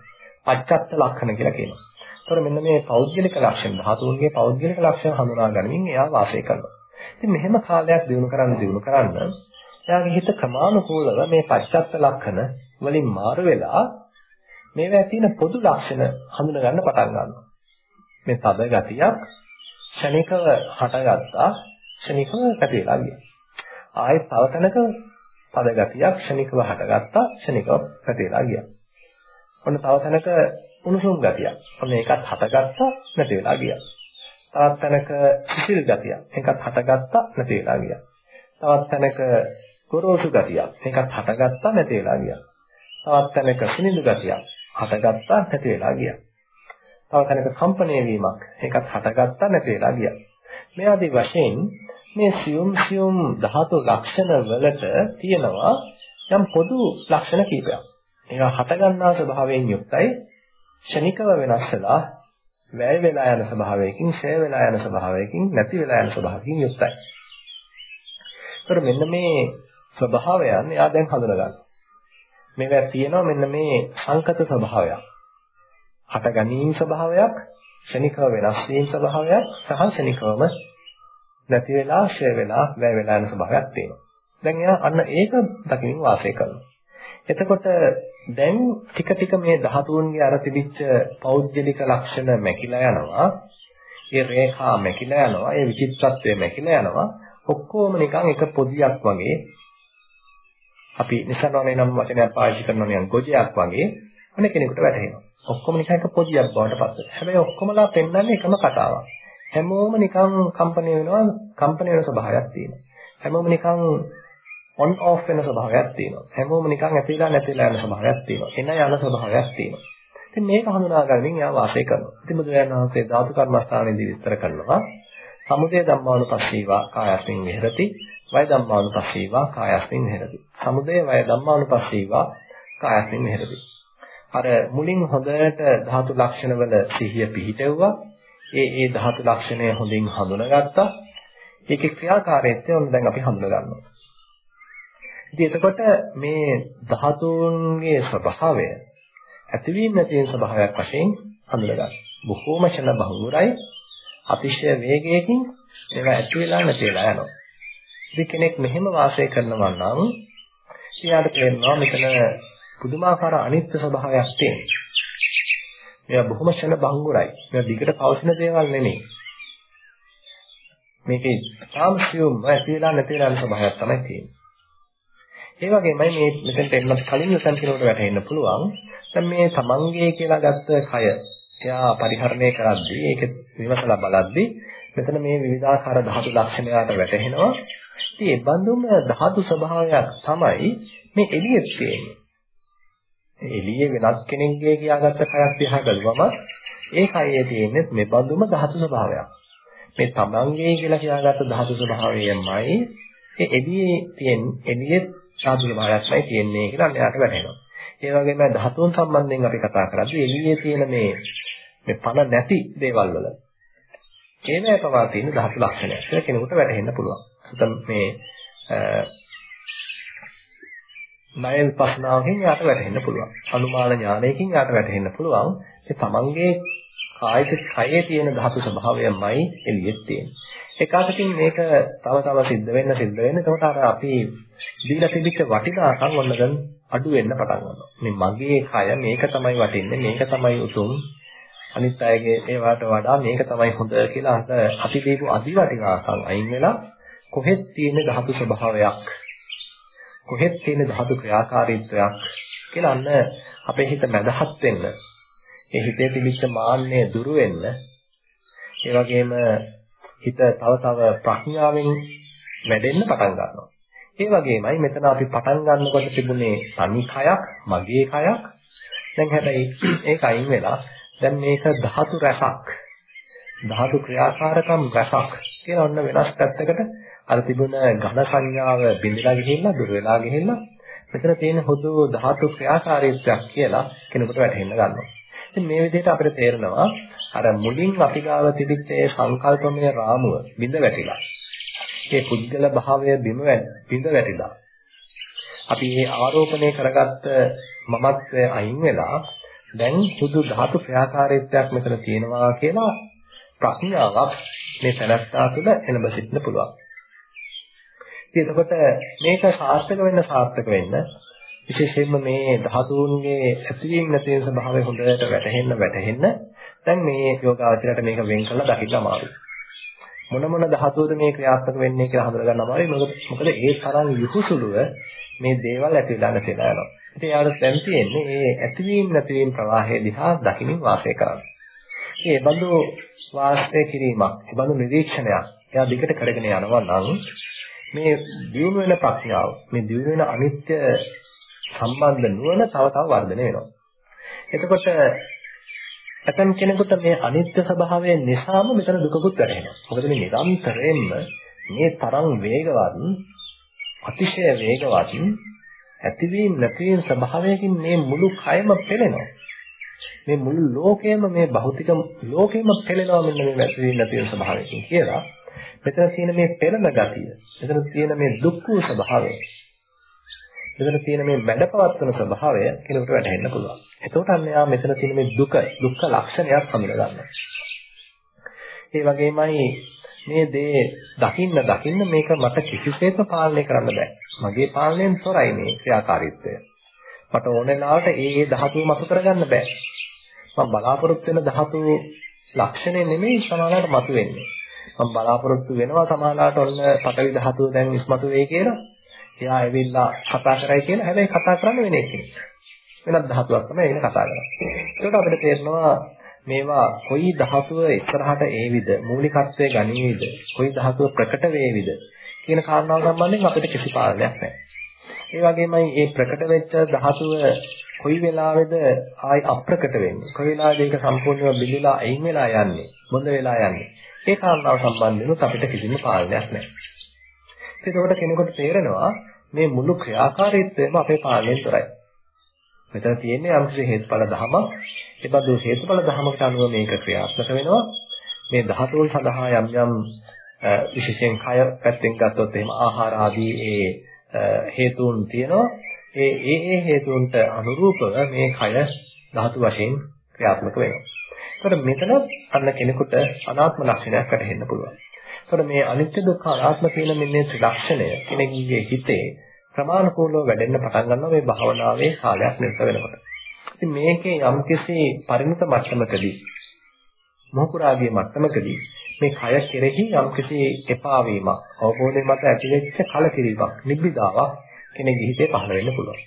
පච්චත්ත ලක්ෂණ කියලා කියනවා. ඒතර මෙන්න මේ පෞද්ගලික ලක්ෂණ ධාතුන්ගේ පෞද්ගලික ලක්ෂණ හඳුනා ගනිමින් එයා වාසය කරනවා. ඉතින් මෙහෙම කාලයක් දිනු කරන්න දිනු කරන්න එයාගේ හිත ක්‍රමානුකූලව මේ පච්චත්ත ලක්ෂණ වලින් මාරු වෙලා මේවා තියෙන පොදු ලක්ෂණ හඳුනා ගන්න පටන් ගන්නවා. මේ තද ගතියක් ක්ෂණිකව හටගත්තා ක්ෂණිකව පැතිරලා ගියා. ආයෙත් තව තැනක තද ගතියක් ක්ෂණිකව හටගත්තා ක්ෂණිකව පැතිරලා ගියා. ඔන්න තව තැනක උණුසුම් ගතියක්. ඔන්න ඒකත් හටගත්තා නැති වෙලා ගියා. තවත් තැනක සිසිල් ගතියක්. ඒකත් හටගත්තා නැති වෙලා ගියා. තවත් තැනක ගොරෝසු ගතියක්. ඒකත් හටගත්තා නැති වෙලා ගියා. තවත් තැනක සිනිඳු ගතියක්. හටගත්තා නැති වෙලා ගියා. තව තැනක කම්පණය වීමක්. ඒකත් හටගත්තා නැති වෙලා ගියා. මේ ආදී වශයෙන් මේ සියුම් සියුම් ධාතු ලක්ෂණ වලට තියෙනවා යම් පොදු ලක්ෂණ කීපයක්. ඒවා හටගන්නා ස්වභාවයෙන් යුක්තයි ක්ෂණිකව වෙනස් වෙලා වැය වෙලා යන ස්වභාවයකින්, ෂය වෙලා යන ස්වභාවයකින්, නැති වෙලා යන ස්වභාවයකින් යුක්තයි. ඒතර මෙන්න මේ ස්වභාවයන් එයා දැන් හඳුනගන්නවා. මේවා තියෙනවා මෙන්න මේ සංකත ස්වභාවයක්. හට ගැනීම ස්වභාවයක්, ක්ෂණිකව වෙනස් වීම ස්වභාවයක් සහ ක්ෂණිකවම නැති වෙලා, ෂය වෙලා, වැය වෙලා යන ස්වභාවයක් තියෙනවා. දැන් එයා අන්න ඒක දකින්න වාසය කරනවා. එතකොට දැන් ටික ටික මේ ධාතුන්ගේ අර තිබිච්ච පෞද්ගලික ලක්ෂණ මැකිලා යනවා. ඒ රේඛා මැකිලා යනවා. ඒ විචිත්‍රත්වය මැකිලා යනවා. ඔක්කොම නිකන් එක පොදියක් වගේ අපි නිසනවනේ නම් වචනයක් පාවිච්චි කරනවා නිකන් ගොජයක් වගේ අනේ කෙනෙකුට වැටහෙනවා. ඔක්කොම නිකන් එක පොදියක් බවට පත් වෙනවා. හැබැයි ඔක්කොමලා පෙන්වන්නේ එකම කතාවක්. හැමෝම නිකන් කම්පණය වෙනවා, කම්පණය වෙන ස්වභාවයක් තියෙනවා. හැමෝම නිකන් on off වෙන ස්වභාවයක් තියෙනවා. හැමෝම නිකන් ඇතිලා නැතිලා යන ස්වභාවයක් තියෙනවා. එන යන ස්වභාවයක් තියෙනවා. ඉතින් මේක හඳුනා ගන්නමින් යා වාසය කරනවා. ඉතින් බුදුරජාණන් වහන්සේ ධාතු කර්මස්ථානයේදී විස්තර කරනවා. සමුදය ධම්මානුපස්සීවා කායස්මින් විහෙරති. වය ධම්මානුපස්සීවා කායස්මින් විහෙරති. සමුදය වය ධම්මානුපස්සීවා කායස්මින් විහෙරති. අර මුලින් හොඳට ධාතු ලක්ෂණවල සිහිය පිහිටෙව්වා. ඒ ඒ ධාතු ලක්ෂණය හොඳින් හඳුනාගත්තා. ඒකේ ක්‍රියාකාරීත්වය ඔන්න දැන් අපි හඳුනා ගන්නවා. ඉතින් එතකොට මේ ධාතුන්ගේ ස්වභාවය ඇතිවීම නැතිවීම ස්වභාවයක් වශයෙන් හඳුනගන්න. බොහෝම ෂණ බහුරයි අතිශය වේගයකින් ඒවා ඇති වෙලා නැති වෙලා යනවා. ඉතින් කෙනෙක් මෙහෙම වාසය කරනවා නම් එයාට තේරෙනවා මෙතන පුදුමාකාර අනිත්‍ය ස්වභාවයක් තියෙනවා. මේවා බොහොම ෂණ බහුරයි. මේවා දිගට පවතින දේවල් නෙමෙයි. මේකේ තාම සියුම් ඇති වෙලා නැති වෙලා යන ස්වභාවයක් තමයි තියෙන්නේ. ඒ වගේමයි මේ මෙතෙන්ට එන්නත් කලින් මෙතන කෙනෙකුට වැටහෙන්න පුළුවන්. දැන් මේ තමන්ගේ කියලා ගත්ත කය එයා පරිහරණය කරද්දී ඒක විමසලා බලද්දී මෙතන මේ විවිධාකාර ධාතු ලක්ෂණයට වැටහෙනවා. ඉතින් ඒ බඳුම ධාතු ස්වභාවයක් තමයි මේ එළියේ තියෙන්නේ. එළියේ වෙනත් කෙනෙක්ගේ කියාගත්ත කයක් දිහා බලුවම ඒ කයේ තියෙන්නේ මේ බඳුම ධාතු ස්වභාවයක්. මේ තමන්ගේ කියලා කියාගත්ත ධාතු ස්වභාවයමයි ඒ එළියේ තියෙන එළියේ සාධු ස්වභාවයක්මයි තියෙන්නේ කියලා අන්‍යයට වැටහෙනවා. ඒ වගේම ධාතුන් සම්බන්ධයෙන් අපි කතා කරද්දී එළියේ තියෙන මේ මේ පණ නැති දේවල් වල ඒනෑ පවා තියෙන ධාතු ලක්ෂණයක් කියලා කෙනෙකුට වැටහෙන්න පුළුවන්. නැත්නම් මේ ණය විපස්සනාවකින් යාට වැටහෙන්න පුළුවන්. අනුමාන ඥානයකින් යාට වැටහෙන්න පුළුවන්. ඒ තමන්ගේ කායික කයේ තියෙන ධාතු ස්වභාවයමයි එළියේ තියෙන්නේ. ඒකාතකින් මේක තව තව සිද්ධ වෙන්න සිද්ධ වෙන්න එතකොට අර අපි දීලා තිබිච්ච වටිනාකම් ඔන්න දැන් අඩු වෙන්න පටන් ගන්නවා. මේ මගේ කය මේක තමයි වටින්නේ මේක තමයි උතුම් අනිත් අයගේ ඒවට වඩා මේක තමයි හොඳ කියලා අපි දීපු අදි වටිනාකම් අයින් වෙලා කොහෙත් තියෙන ධාතු ස්වභාවයක් කොහෙත් තියෙන ධාතු ක්‍රියාකාරීත්වයක් කියලා අන්න අපේ හිත මැදහත් වෙන්න ඒ හිතේ තිබිච්ච මාන්නය දුරු වෙන්න ඒ වගේම හිත තව තව ප්‍රඥාවෙන් වැඩෙන්න පටන් ගන්නවා ඒ වගේමයි මෙතන අපි පටන් ගන්නකොට තිබුණේ තනි කයක්, මගේ කයක්. දැන් හැබැයි ඒක අයින් වෙලා දැන් මේක ධාතු රසක්. ධාතු ක්‍රියාකාරකම් රසක් කියලා ඔන්න වෙනස් පැත්තකට අර තිබුණ ඝන සංඥාව බිඳලා ගිහිල්ලා දුර වෙලා ගිහිල්ලා මෙතන තියෙන හොදු ධාතු ක්‍රියාකාරීත්වයක් කියලා කෙනෙකුට වැටහෙන්න ගන්නවා. ඉතින් මේ විදිහට අපිට තේරෙනවා අර මුලින් අපි ගාව තිබිච්ච ඒ සංකල්පමය රාමුව බිඳ වැටිලා ඒ පුද්ගල භාවය බිම බිඳ වැටිලා අපි මේ ආරෝපණය කරගත්ත මමත්වය අයින් වෙලා දැන් සුදු ධාතු ක්‍රියාකාරීත්වයක් මෙතන තියෙනවා කියලා ප්‍රඥාවක් මේ තැනත්තා තුළ එළඹ සිටින්න පුළුවන්. ඉතින් එතකොට මේක සාර්ථක වෙන්න සාර්ථක වෙන්න විශේෂයෙන්ම මේ ධාතුන්ගේ ඇතිවීම නැතිවීම ස්වභාවය හොඳට වැටහෙන්න වැටහෙන්න දැන් මේ යෝගාවචරයට මේක වෙන් කරලා දකින්න අමාරුයි. මොන මොන ධාතුවද මේ ක්‍රියාත්මක වෙන්නේ කියලා හඳුනගන්න අමාරුයි. මොකද ඒ තරම් යුතුසුලුව මේ දේවල් ඇති වෙලා නැතිලා යනවා. ඉතින් යාට දැන් තියෙන්නේ මේ ඇතිවීම නැතිවීම ප්‍රවාහය දිහා දකිමින් වාසය කරන්න. මේ බඳු වාසය කිරීමක්, ඒ බඳු නිරීක්ෂණයක් එයා දිගට කරගෙන යනවා නම් මේ දියුණු වෙන ප්‍රඥාව, මේ දියුණු වෙන අනිත්‍ය සම්බන්ධ නුවණ තව තව වර්ධනය වෙනවා. එතකොට ඇතම් කෙනෙකුට මේ අනිත්‍ය ස්වභාවය නිසාම මෙතන දුකකුත් වැටහෙනවා. මොකද මේ නිරන්තරයෙන්ම මේ තරම් වේගවත් අතිශය වේගවත් ඇතිවීම නැතිවීම ස්වභාවයකින් මේ මුළු කයම පෙළෙනවා. මේ මුළු ලෝකයම මේ භෞතික ලෝකෙම පෙළෙනවා මෙන්න මේ ඇතිවීම නැතිවීම ස්වභාවයකින් කියලා. මෙතන තියෙන මේ පෙළෙන ගතිය, මෙතන තියෙන මේ දුක්ඛ ස්වභාවය, මෙතන තියෙන මේ මැඩපවත්වන ස්වභාවය කෙනෙකුට වැටහෙන්න පුළුවන්. එතකොට අන්න යා මෙතන තියෙන මේ දුක, දුක්ඛ ලක්ෂණයක් හඳුනා ගන්නවා. ඒ වගේමයි මේ දේ දකින්න දකින්න මේක මට කිසිසේත්ම පාලනය කරන්න බෑ. මගේ පාලනයෙන් තොරයි මේ ක්‍රියාකාරීත්වය. මට ඕන වෙලාවට ඒ ඒ ධාතුව මතු කරගන්න බෑ. මම බලාපොරොත්තු වෙන ධාතු ලක්ෂණය නෙමෙයි සමානවට මතු වෙන්නේ. මම බලාපොරොත්තු වෙනවා සමානවට ඔන්න පටවි ධාතුව දැන් ඉස්මතු වෙයි කියලා. එයා ඇවිල්ලා කතා කරයි කියලා. හැබැයි කතා කරන්නේ වෙන එකෙක්. වෙනත් ධාතුවක් තමයි එන කතා කරන්නේ. ඒකට අපිට තේරෙනවා මේවා කොයි ධාතුව ඉස්සරහට ඒවිද මූලිකත්වයේ ගනීවිද කොයි ධාතුව ප්‍රකට වේවිද කියන කාරණාව සම්බන්ධයෙන් අපිට කිසි පාලනයක් නැහැ. ඒ වගේමයි මේ ප්‍රකට වෙච්ච ධාතුව කොයි වෙලාවෙද ආයි අප්‍රකට වෙන්නේ කොයි වෙලාවෙද ඒක සම්පූර්ණයෙන්ම බිඳිලා අයින් වෙලා යන්නේ බොඳ වෙලා යන්නේ ඒ කාරණාව සම්බන්ධව අපිට කිසිම පාලනයක් නැහැ. එතකොට කෙනෙකුට තේරෙනවා මේ මුළු ක්‍රියාකාරීත්වයම අපේ පාලනයෙන් තොරයි. මෙතන තියෙන්නේ යම්කිසි හේතුඵල ධමයක්. ඒ බඳු හේතුඵල ධමයකට අනුව මේක ක්‍රියාත්මක වෙනවා. මේ ධාතුන් සඳහා යම් යම් විශේෂයෙන් කය පැත්තෙන් ගත්තොත් එහෙම ආහාර ආදී ඒ හේතුන් තියෙනවා. ඒ ඒ ඒ හේතුන්ට අනුරූපව මේ කය ධාතු වශයෙන් ක්‍රියාත්මක වෙනවා. ඒකට මෙතන අන්න කෙනෙකුට අනාත්ම ලක්ෂණයක් වැටහෙන්න පුළුවන්. ඒතකොට මේ අනිත්‍ය දුක්ඛ අනාත්ම කියන මෙන්න ත්‍රිලක්ෂණය කෙනෙකුගේ හිතේ ප්‍රමාණිකූලව වැඩෙන්න පටන් ගන්නවා මේ භාවනාවේ කාලයක් නිරත වෙනකොට. ඉතින් මේකේ යම්කිසි පරිණත මට්ටමකදී මොහුකුරාගේ මට්ටමකදී මේ කය කෙරෙහි යම්කිසි එපා වීමක් අවබෝධය මත ඇතිවෙච්ච කලකිරීමක් නිබ්බිදාවක් කෙනෙකුගේ හිතේ පහළ වෙන්න පුළුවන්.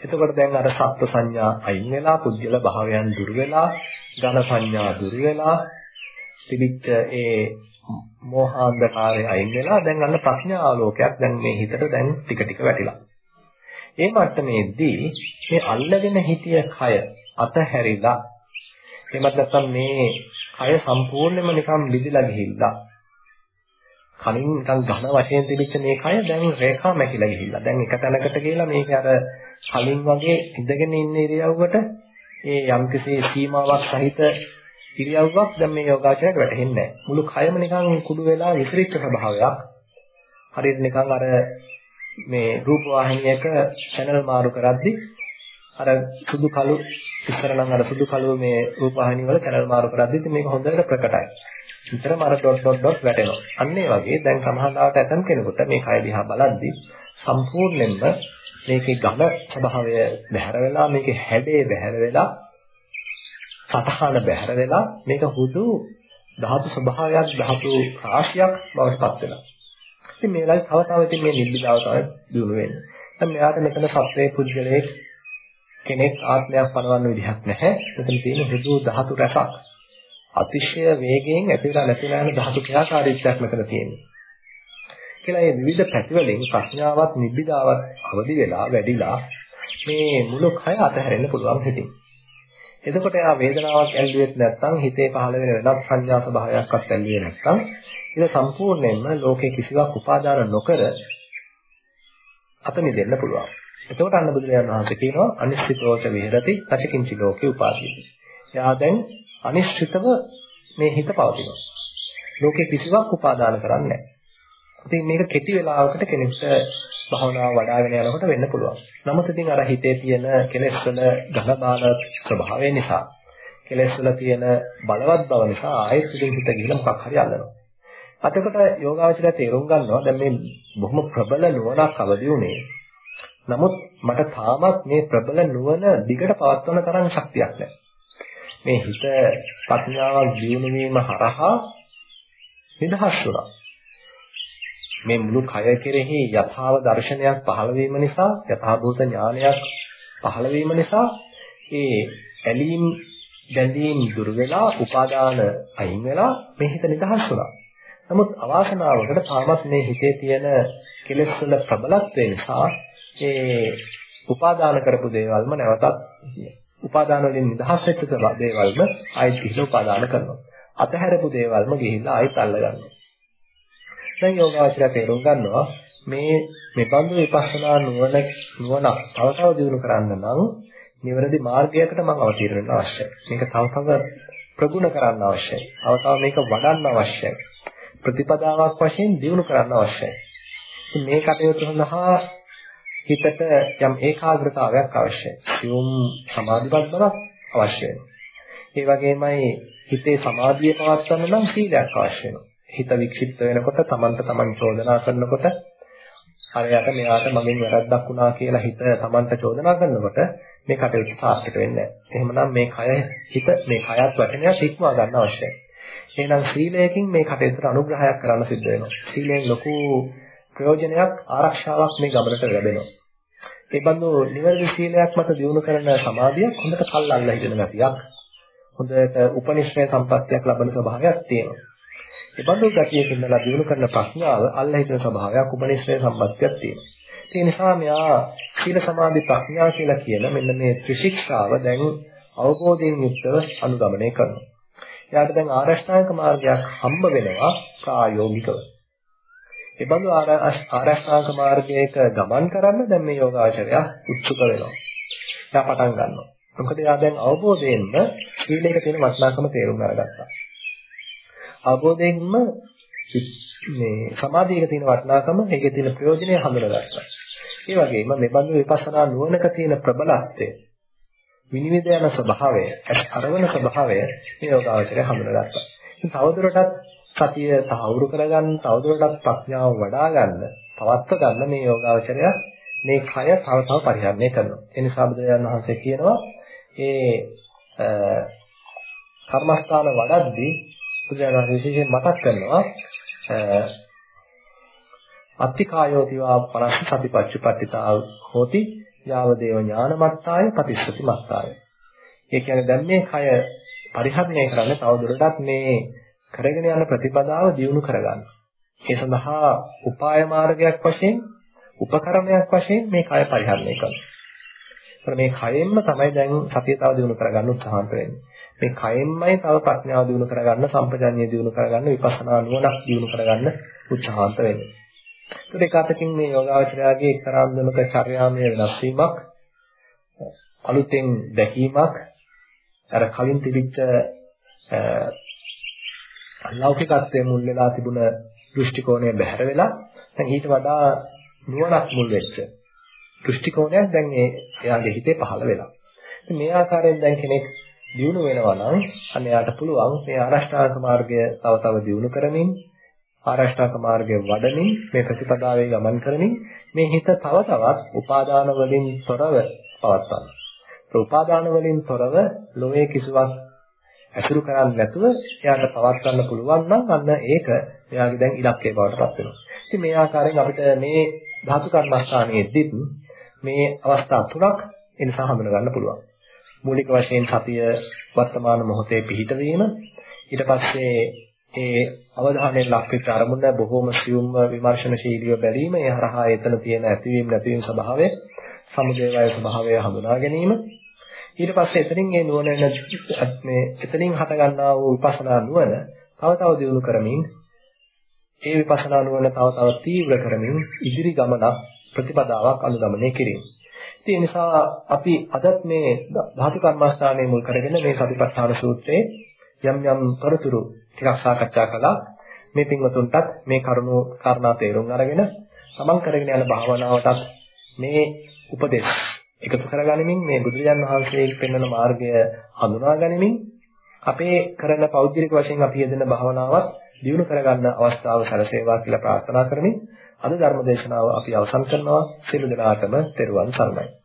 එතකොට දැන් අර සත්ත්ව සංඥා අයින් වෙලා පුජ්‍යල භාවයන් දුර වෙලා ඝන සංඥා දුර වෙලා තිබිච්ච ඒ මෝහාන්ධකාරය අයින් වෙලා දැන් අන්න ප්‍රඥා ආලෝකයක් දැන් මේ හිතට දැන් ටික ටික වැටිලා. ඒ මට්ටමේදී මේ අල්ලගෙන හිටිය කය අතහැරිලා එමත් නැත්නම් මේ කය සම්පූර්ණයෙන්ම නිකන් ලිදිලා ගිහිල්ලා කලින් නිකන් ඝන වශයෙන් තිබිච්ච මේ කය දැන් රේඛා මැකිලා ගිහිල්ලා. දැන් එක තැනකට ගිහලා මේක අර කලින් වගේ ඉඳගෙන ඉන්න ඉරියව්වට ඒ යම්කිසි සීමාවක් සහිත ඉරියව්වක් දැන් මේ යෝගාචරයට වැටහෙන්නේ නැහැ. මුළු කයම නිකන් කුඩු වෙලා විසිරිච්ච ස්වභාවයක්. හරියට නිකන් අර මේ රූප වාහිනියක channel මාරු කරද්දි අර සුදු කළු ඉස්සර නම් අර සුදු කළු මේ රූප වාහිනිය වල channel මාරු කරද්දි මේක හොඳට ප්‍රකටයි. විතරම අර ඩොට් ඩොට් ඩොට් වැටෙනවා. අන්න ඒ වගේ දැන් සමහරවිට ඇතම් කෙනෙකුට මේ කය දිහා බලද්දි සම්පූර්ණයෙන්ම මේකේ ඝන ස්වභාවය බැහැර වෙලා මේකේ හැඩේ බැහැර වෙලා සතහන බැහැර වෙලා මේක හුදු ධාතු ස්වභාවයක් ධාතු රාශියක් බවට පත් වෙනවා. ඉතින් මේ වෙලාවේ තව තව ඉතින් මේ නිබ්බිදාව තමයි දිනු වෙන්නේ. දැන් මෙයාට මෙතන සත්වයේ පුද්ගලයේ කෙනෙක් ආත්මයක් පනවන්න විදිහක් නැහැ. මෙතන තියෙන හුදු ධාතු රසක්. අතිශය වේගයෙන් ඇතිවලා නැතිලා යන ධාතු ක්‍රියාකාරීත්වයක් මෙතන තියෙනවා. කියලා මේ විවිධ පැතිවලින් ප්‍රඥාවත් නිබ්බිදාවත් අවදි වෙලා වැඩිලා මේ මුළු කය අතහැරෙන්න පුළුවන් හිතින්. එතකොට එයා වේදනාවක් ඇල්ලුවෙත් නැත්නම් හිතේ පහළ වෙන වෙනත් සංඥා ස්වභාවයක්වත් ඇල්ලුවේ නැත්නම් ඒක සම්පූර්ණයෙන්ම ලෝකේ කිසිවක් උපාදාන නොකර අත මිදෙන්න පුළුවන්. එතකොට අන්න බුදුරජාණන් වහන්සේ කියනවා අනිශ්චිතෝච විහෙරති තචකින්චි ලෝකේ උපාදීති. එයා දැන් අනිශ්චිතව මේ හිත පවතිනවා. ලෝකේ කිසිවක් උපාදාන කරන්නේ නැහැ. ඉතින් මේක කෙටි වෙලාවකට කෙනෙක්ට භාවනාව වඩ아가න යනකොට වෙන්න පුළුවන්. නමුත් ඉතින් අර හිතේ තියෙන කෙලෙස් වල ඝන බාල ස්වභාවය නිසා කෙලෙස් වල තියෙන බලවත් බව නිසා ආයෙත් ඉතින් හිත ගිහින් මොකක් හරි අල්ලනවා. අතකොට යෝගාවචරය තේරුම් ගන්නවා දැන් මේ බොහොම ප්‍රබල නුවණක් අවදි උනේ. නමුත් මට තාමත් මේ ප්‍රබල නුවණ දිගට පවත්වන තරම් ශක්තියක් නැහැ. මේ හිත ප්‍රඥාවක් දියුණු වීම හරහා නිදහස් වුණා. මේ මුළු කය කෙරෙහි යථාව දර්ශනයක් පහළ වීම නිසා යථාභූත ඥානයක් පහළ වීම නිසා ඒ ඇලීම් බැඳීම් දුර වෙලා උපාදාන අයින් වෙලා මේ හිත නිදහස් වුණා. නමුත් අවාසනාවකට තාමත් මේ හිතේ තියෙන කෙලෙස් වල ප්‍රබලත්වය නිසා ඒ උපාදාන කරපු දේවල්ම නැවතත් උපාදාන වලින් නිදහස් වෙච්ච දේවල්ම ආයෙත් ගිහිල්ලා උපාදාන කරනවා. අතහැරපු දේවල්ම ගිහිල්ලා ආයෙත් අල්ල ගන්නවා. දැන් යෝගාවචරය තේරුම් ගන්නවා මේ මෙබඳු විපස්සනා නුවණ නුවණ තව තව දියුණු කරන්න නම් නිවැරදි මාර්ගයකට මම අවතීර්ණ වෙන්න අවශ්‍යයි. මේක තව තව ප්‍රගුණ කරන්න අවශ්‍යයි. තව තව මේක වඩන්න අවශ්‍යයි. ප්‍රතිපදාවක් වශයෙන් දියුණු කරන්න අවශ්‍යයි. ඉතින් මේ කටයුතු සඳහා හිතට යම් ඒකාග්‍රතාවයක් අවශ්‍යයි. සියුම් සමාධිපත් බවක් අවශ්‍ය වෙනවා. ඒ වගේමයි හිතේ සමාධිය පවත්වන්න නම් සීලයක් අවශ්‍ය වෙනවා. හිත වික්ෂිප්ත වෙනකොට තමන්ට තමන් චෝදනා කරනකොට හරයට මෙයාට මගෙන් වැරද්දක් වුණා කියලා හිත තමන්ට චෝදනා කරනකොට මේ කටයුතු සාර්ථක වෙන්නේ නැහැ. එහෙමනම් මේ කය හිත මේ කයත් වචනයත් ඉක්මවා ගන්න අවශ්‍යයි. එහෙනම් සීලයෙන් මේ කටයුතුට අනුග්‍රහයක් කරන්න සිද්ධ වෙනවා. සීලෙන් ලොකු ප්‍රයෝජනයක් ආරක්ෂාවක් මේ ගමනට ලැබෙනවා. ඒ බඳු නිවැරදි සීලයක් මත දිනු කරන සමාධියක් හොඳට කල්ලාල්ලා හිටින ගතියක්. හොඳට උපනිශ්‍රය සම්පත්තියක් ලබන ස්වභාවයක් තියෙනවා. ඒ බඳු ගතියකින්දලා දිනු කරන ප්‍රඥාව අල්ලා හිටින ස්වභාවයක් උපනිශ්‍රය සම්පත්තියක් තියෙනවා. ඒ නිසා මෙයා සීල සමාධි ප්‍රඥා කියලා කියන මෙන්න මේ ත්‍රිශික්ෂාව දැන් අවබෝධයෙන් යුක්තව අනුගමනය කරනවා. එයාට දැන් ආරෂ්ඨාංග මාර්ගයක් හම්බ වෙනවා ප්‍රායෝගිකව. ඒ බඳු ආරෂ්ඨාංග මාර්ගයක ගමන් කරන්න දැන් මේ යෝගාචරය උත්සුක වෙනවා. එයා පටන් ගන්නවා. මොකද එයා දැන් අවබෝධයෙන්ම සීලයක තියෙන වටිනාකම තේරුම් අරගත්තා. අවබෝධයෙන්ම මේ සමාධියක තියෙන වටිනාකම, ඒකේ තියෙන ප්‍රයෝජනය හඳුනාගත්තා. ඒ වගේම මේ බඳු විපස්සනා නුවණක තියෙන ප්‍රබලත්වය, විනිවිද යන ස්වභාවය, අරවන ස්වභාවය මේ යෝගාචරය හඳුනාගත්තා. ඉතින් තවදුරටත් සතිය තහවුරු කරගන්න, තවදුරටත් ප්‍රඥාව වඩා ගන්න, පවත්ව ගන්න මේ යෝගාචරය මේ කය තව තව පරිහරණය කරනවා. ඒ නිසා බුදුරජාණන් වහන්සේ කියනවා ඒ කර්මස්ථාන වඩද්දී බුදුරජාණන් වහන්සේ විශේෂයෙන් මතක් කරනවා අත්තිකායෝතිවා 50 සතිපච්චපට්ඨිතා හෝති යාව දේව ඥානමත්තාය පටිච්චසති මත්තාය. ඒ කියන්නේ දැන් මේ කය පරිහරණය කරන්න තවදුරටත් මේ කරගෙන යන ප්‍රතිපදාව දියුණු කරගන්න. ඒ සඳහා උපාය මාර්ගයක් වශයෙන් උපකරණයක් වශයෙන් මේ කය පරිහරණය කරනවා. මේ කයෙන්ම තමයි දැන් සතිය තව දියුණු කරගන්න උත්සාහන්ත වෙන්නේ. මේ කයෙන්මයි තව ප්‍රඥාව දියුණු කරගන්න, සම්පජාඤ්ඤය දියුණු කරගන්න, විපස්සනා නුවණක් දියුණු කරගන්න උත්සාහන්ත වෙන්නේ. ඒත් ඒක අතකින් මේ යෝගාවචරයාගේ එක්තරා අන්දමක චර්යාමය වෙනස් වීමක් අලුතෙන් දැකීමක් අර කලින් තිබිච්ච ලෞකිකත්වයේ මුල් වෙලා තිබුණ දෘෂ්ටි කෝණය බැහැර වෙලා දැන් ඊට වඩා නුවණක් මුල් වෙච්ච දෘෂ්ටි කෝණයක් දැන් ඒ එයාගේ හිතේ පහළ වෙලා. ඉතින් මේ ආකාරයෙන් දැන් කෙනෙක් දියුණු වෙනවා නම් අන්න එයාට පුළුවන් මේ ආරෂ්ඨාංග මාර්ගය තව තව දියුණු කරමින් ආරෂ්ඨාංග මාර්ගය වඩමින් මේ ප්‍රතිපදාවේ ගමන් කරමින් මේ හිත තව තවත් උපාදාන වලින් තොරව පවත්වන්න. උපාදාන වලින් තොරව ලෝයේ කිසිවක් ඇසුරු කරන්නේ නැතුව එයාට පවත්වන්න පුළුවන් නම් අන්න ඒක එයාගේ දැන් ඉලක්කය බවට පත් වෙනවා. ඉතින් මේ ආකාරයෙන් අපිට මේ ධාතු කර්මස්ථානයේදීත් මේ අවස්ථා තුනක් එනිසා හඳුනා ගන්න පුළුවන්. මූලික වශයෙන් සතිය වර්තමාන මොහොතේ පිහිට වීම ඊට පස්සේ ඒ අවධානයෙන් ලක්විච්ච අරමුණ බොහෝම සියුම්ව විමර්ශනශීලීව බැලීම ඒ හරහා එතන තියෙන ඇතිවීම නැතිවීම ස්වභාවය සමුදේ වය ස්වභාවය හඳුනා ගැනීම ඊට පස්සේ එතනින් මේ නුවණ මේ එතනින් හට ගන්නා වූ විපස්සනා නුවණ තව තව දියුණු කරමින් ඒ විපස්සනා නුවණ තව තව තීව්‍ර කරමින් ඉදිරි ගමන ප්‍රතිපදාවක් අනුගමනය කිරීම. ඉතින් ඒ නිසා අපි අදත් මේ ධාතු කර්මස්ථානයේ මුල් කරගෙන මේ සතිපට්ඨාන සූත්‍රයේ යම් යම් තොරතුරු ටිකක් සාකච්ඡා කළා. මේ පින්වතුන්ටත් මේ කරුණු කාරණා තේරුම් අරගෙන තමන් කරගෙන යන භාවනාවටත් මේ උපදේශ එකතු කරගනිමින් මේ බුදුරජාන් වහන්සේ පෙන්වන මාර්ගය හඳුනා ගනිමින් අපේ කරන පෞද්ගලික වශයෙන් අපි යෙදෙන භාවනාවත් දියුණු කරගන්න අවස්ථාව සැලසේවා කියලා ප්‍රාර්ථනා කරමින් අද ධර්ම දේශනාව අපි අවසන් කරනවා. සියලු දෙනාටම තෙරුවන් සරණයි.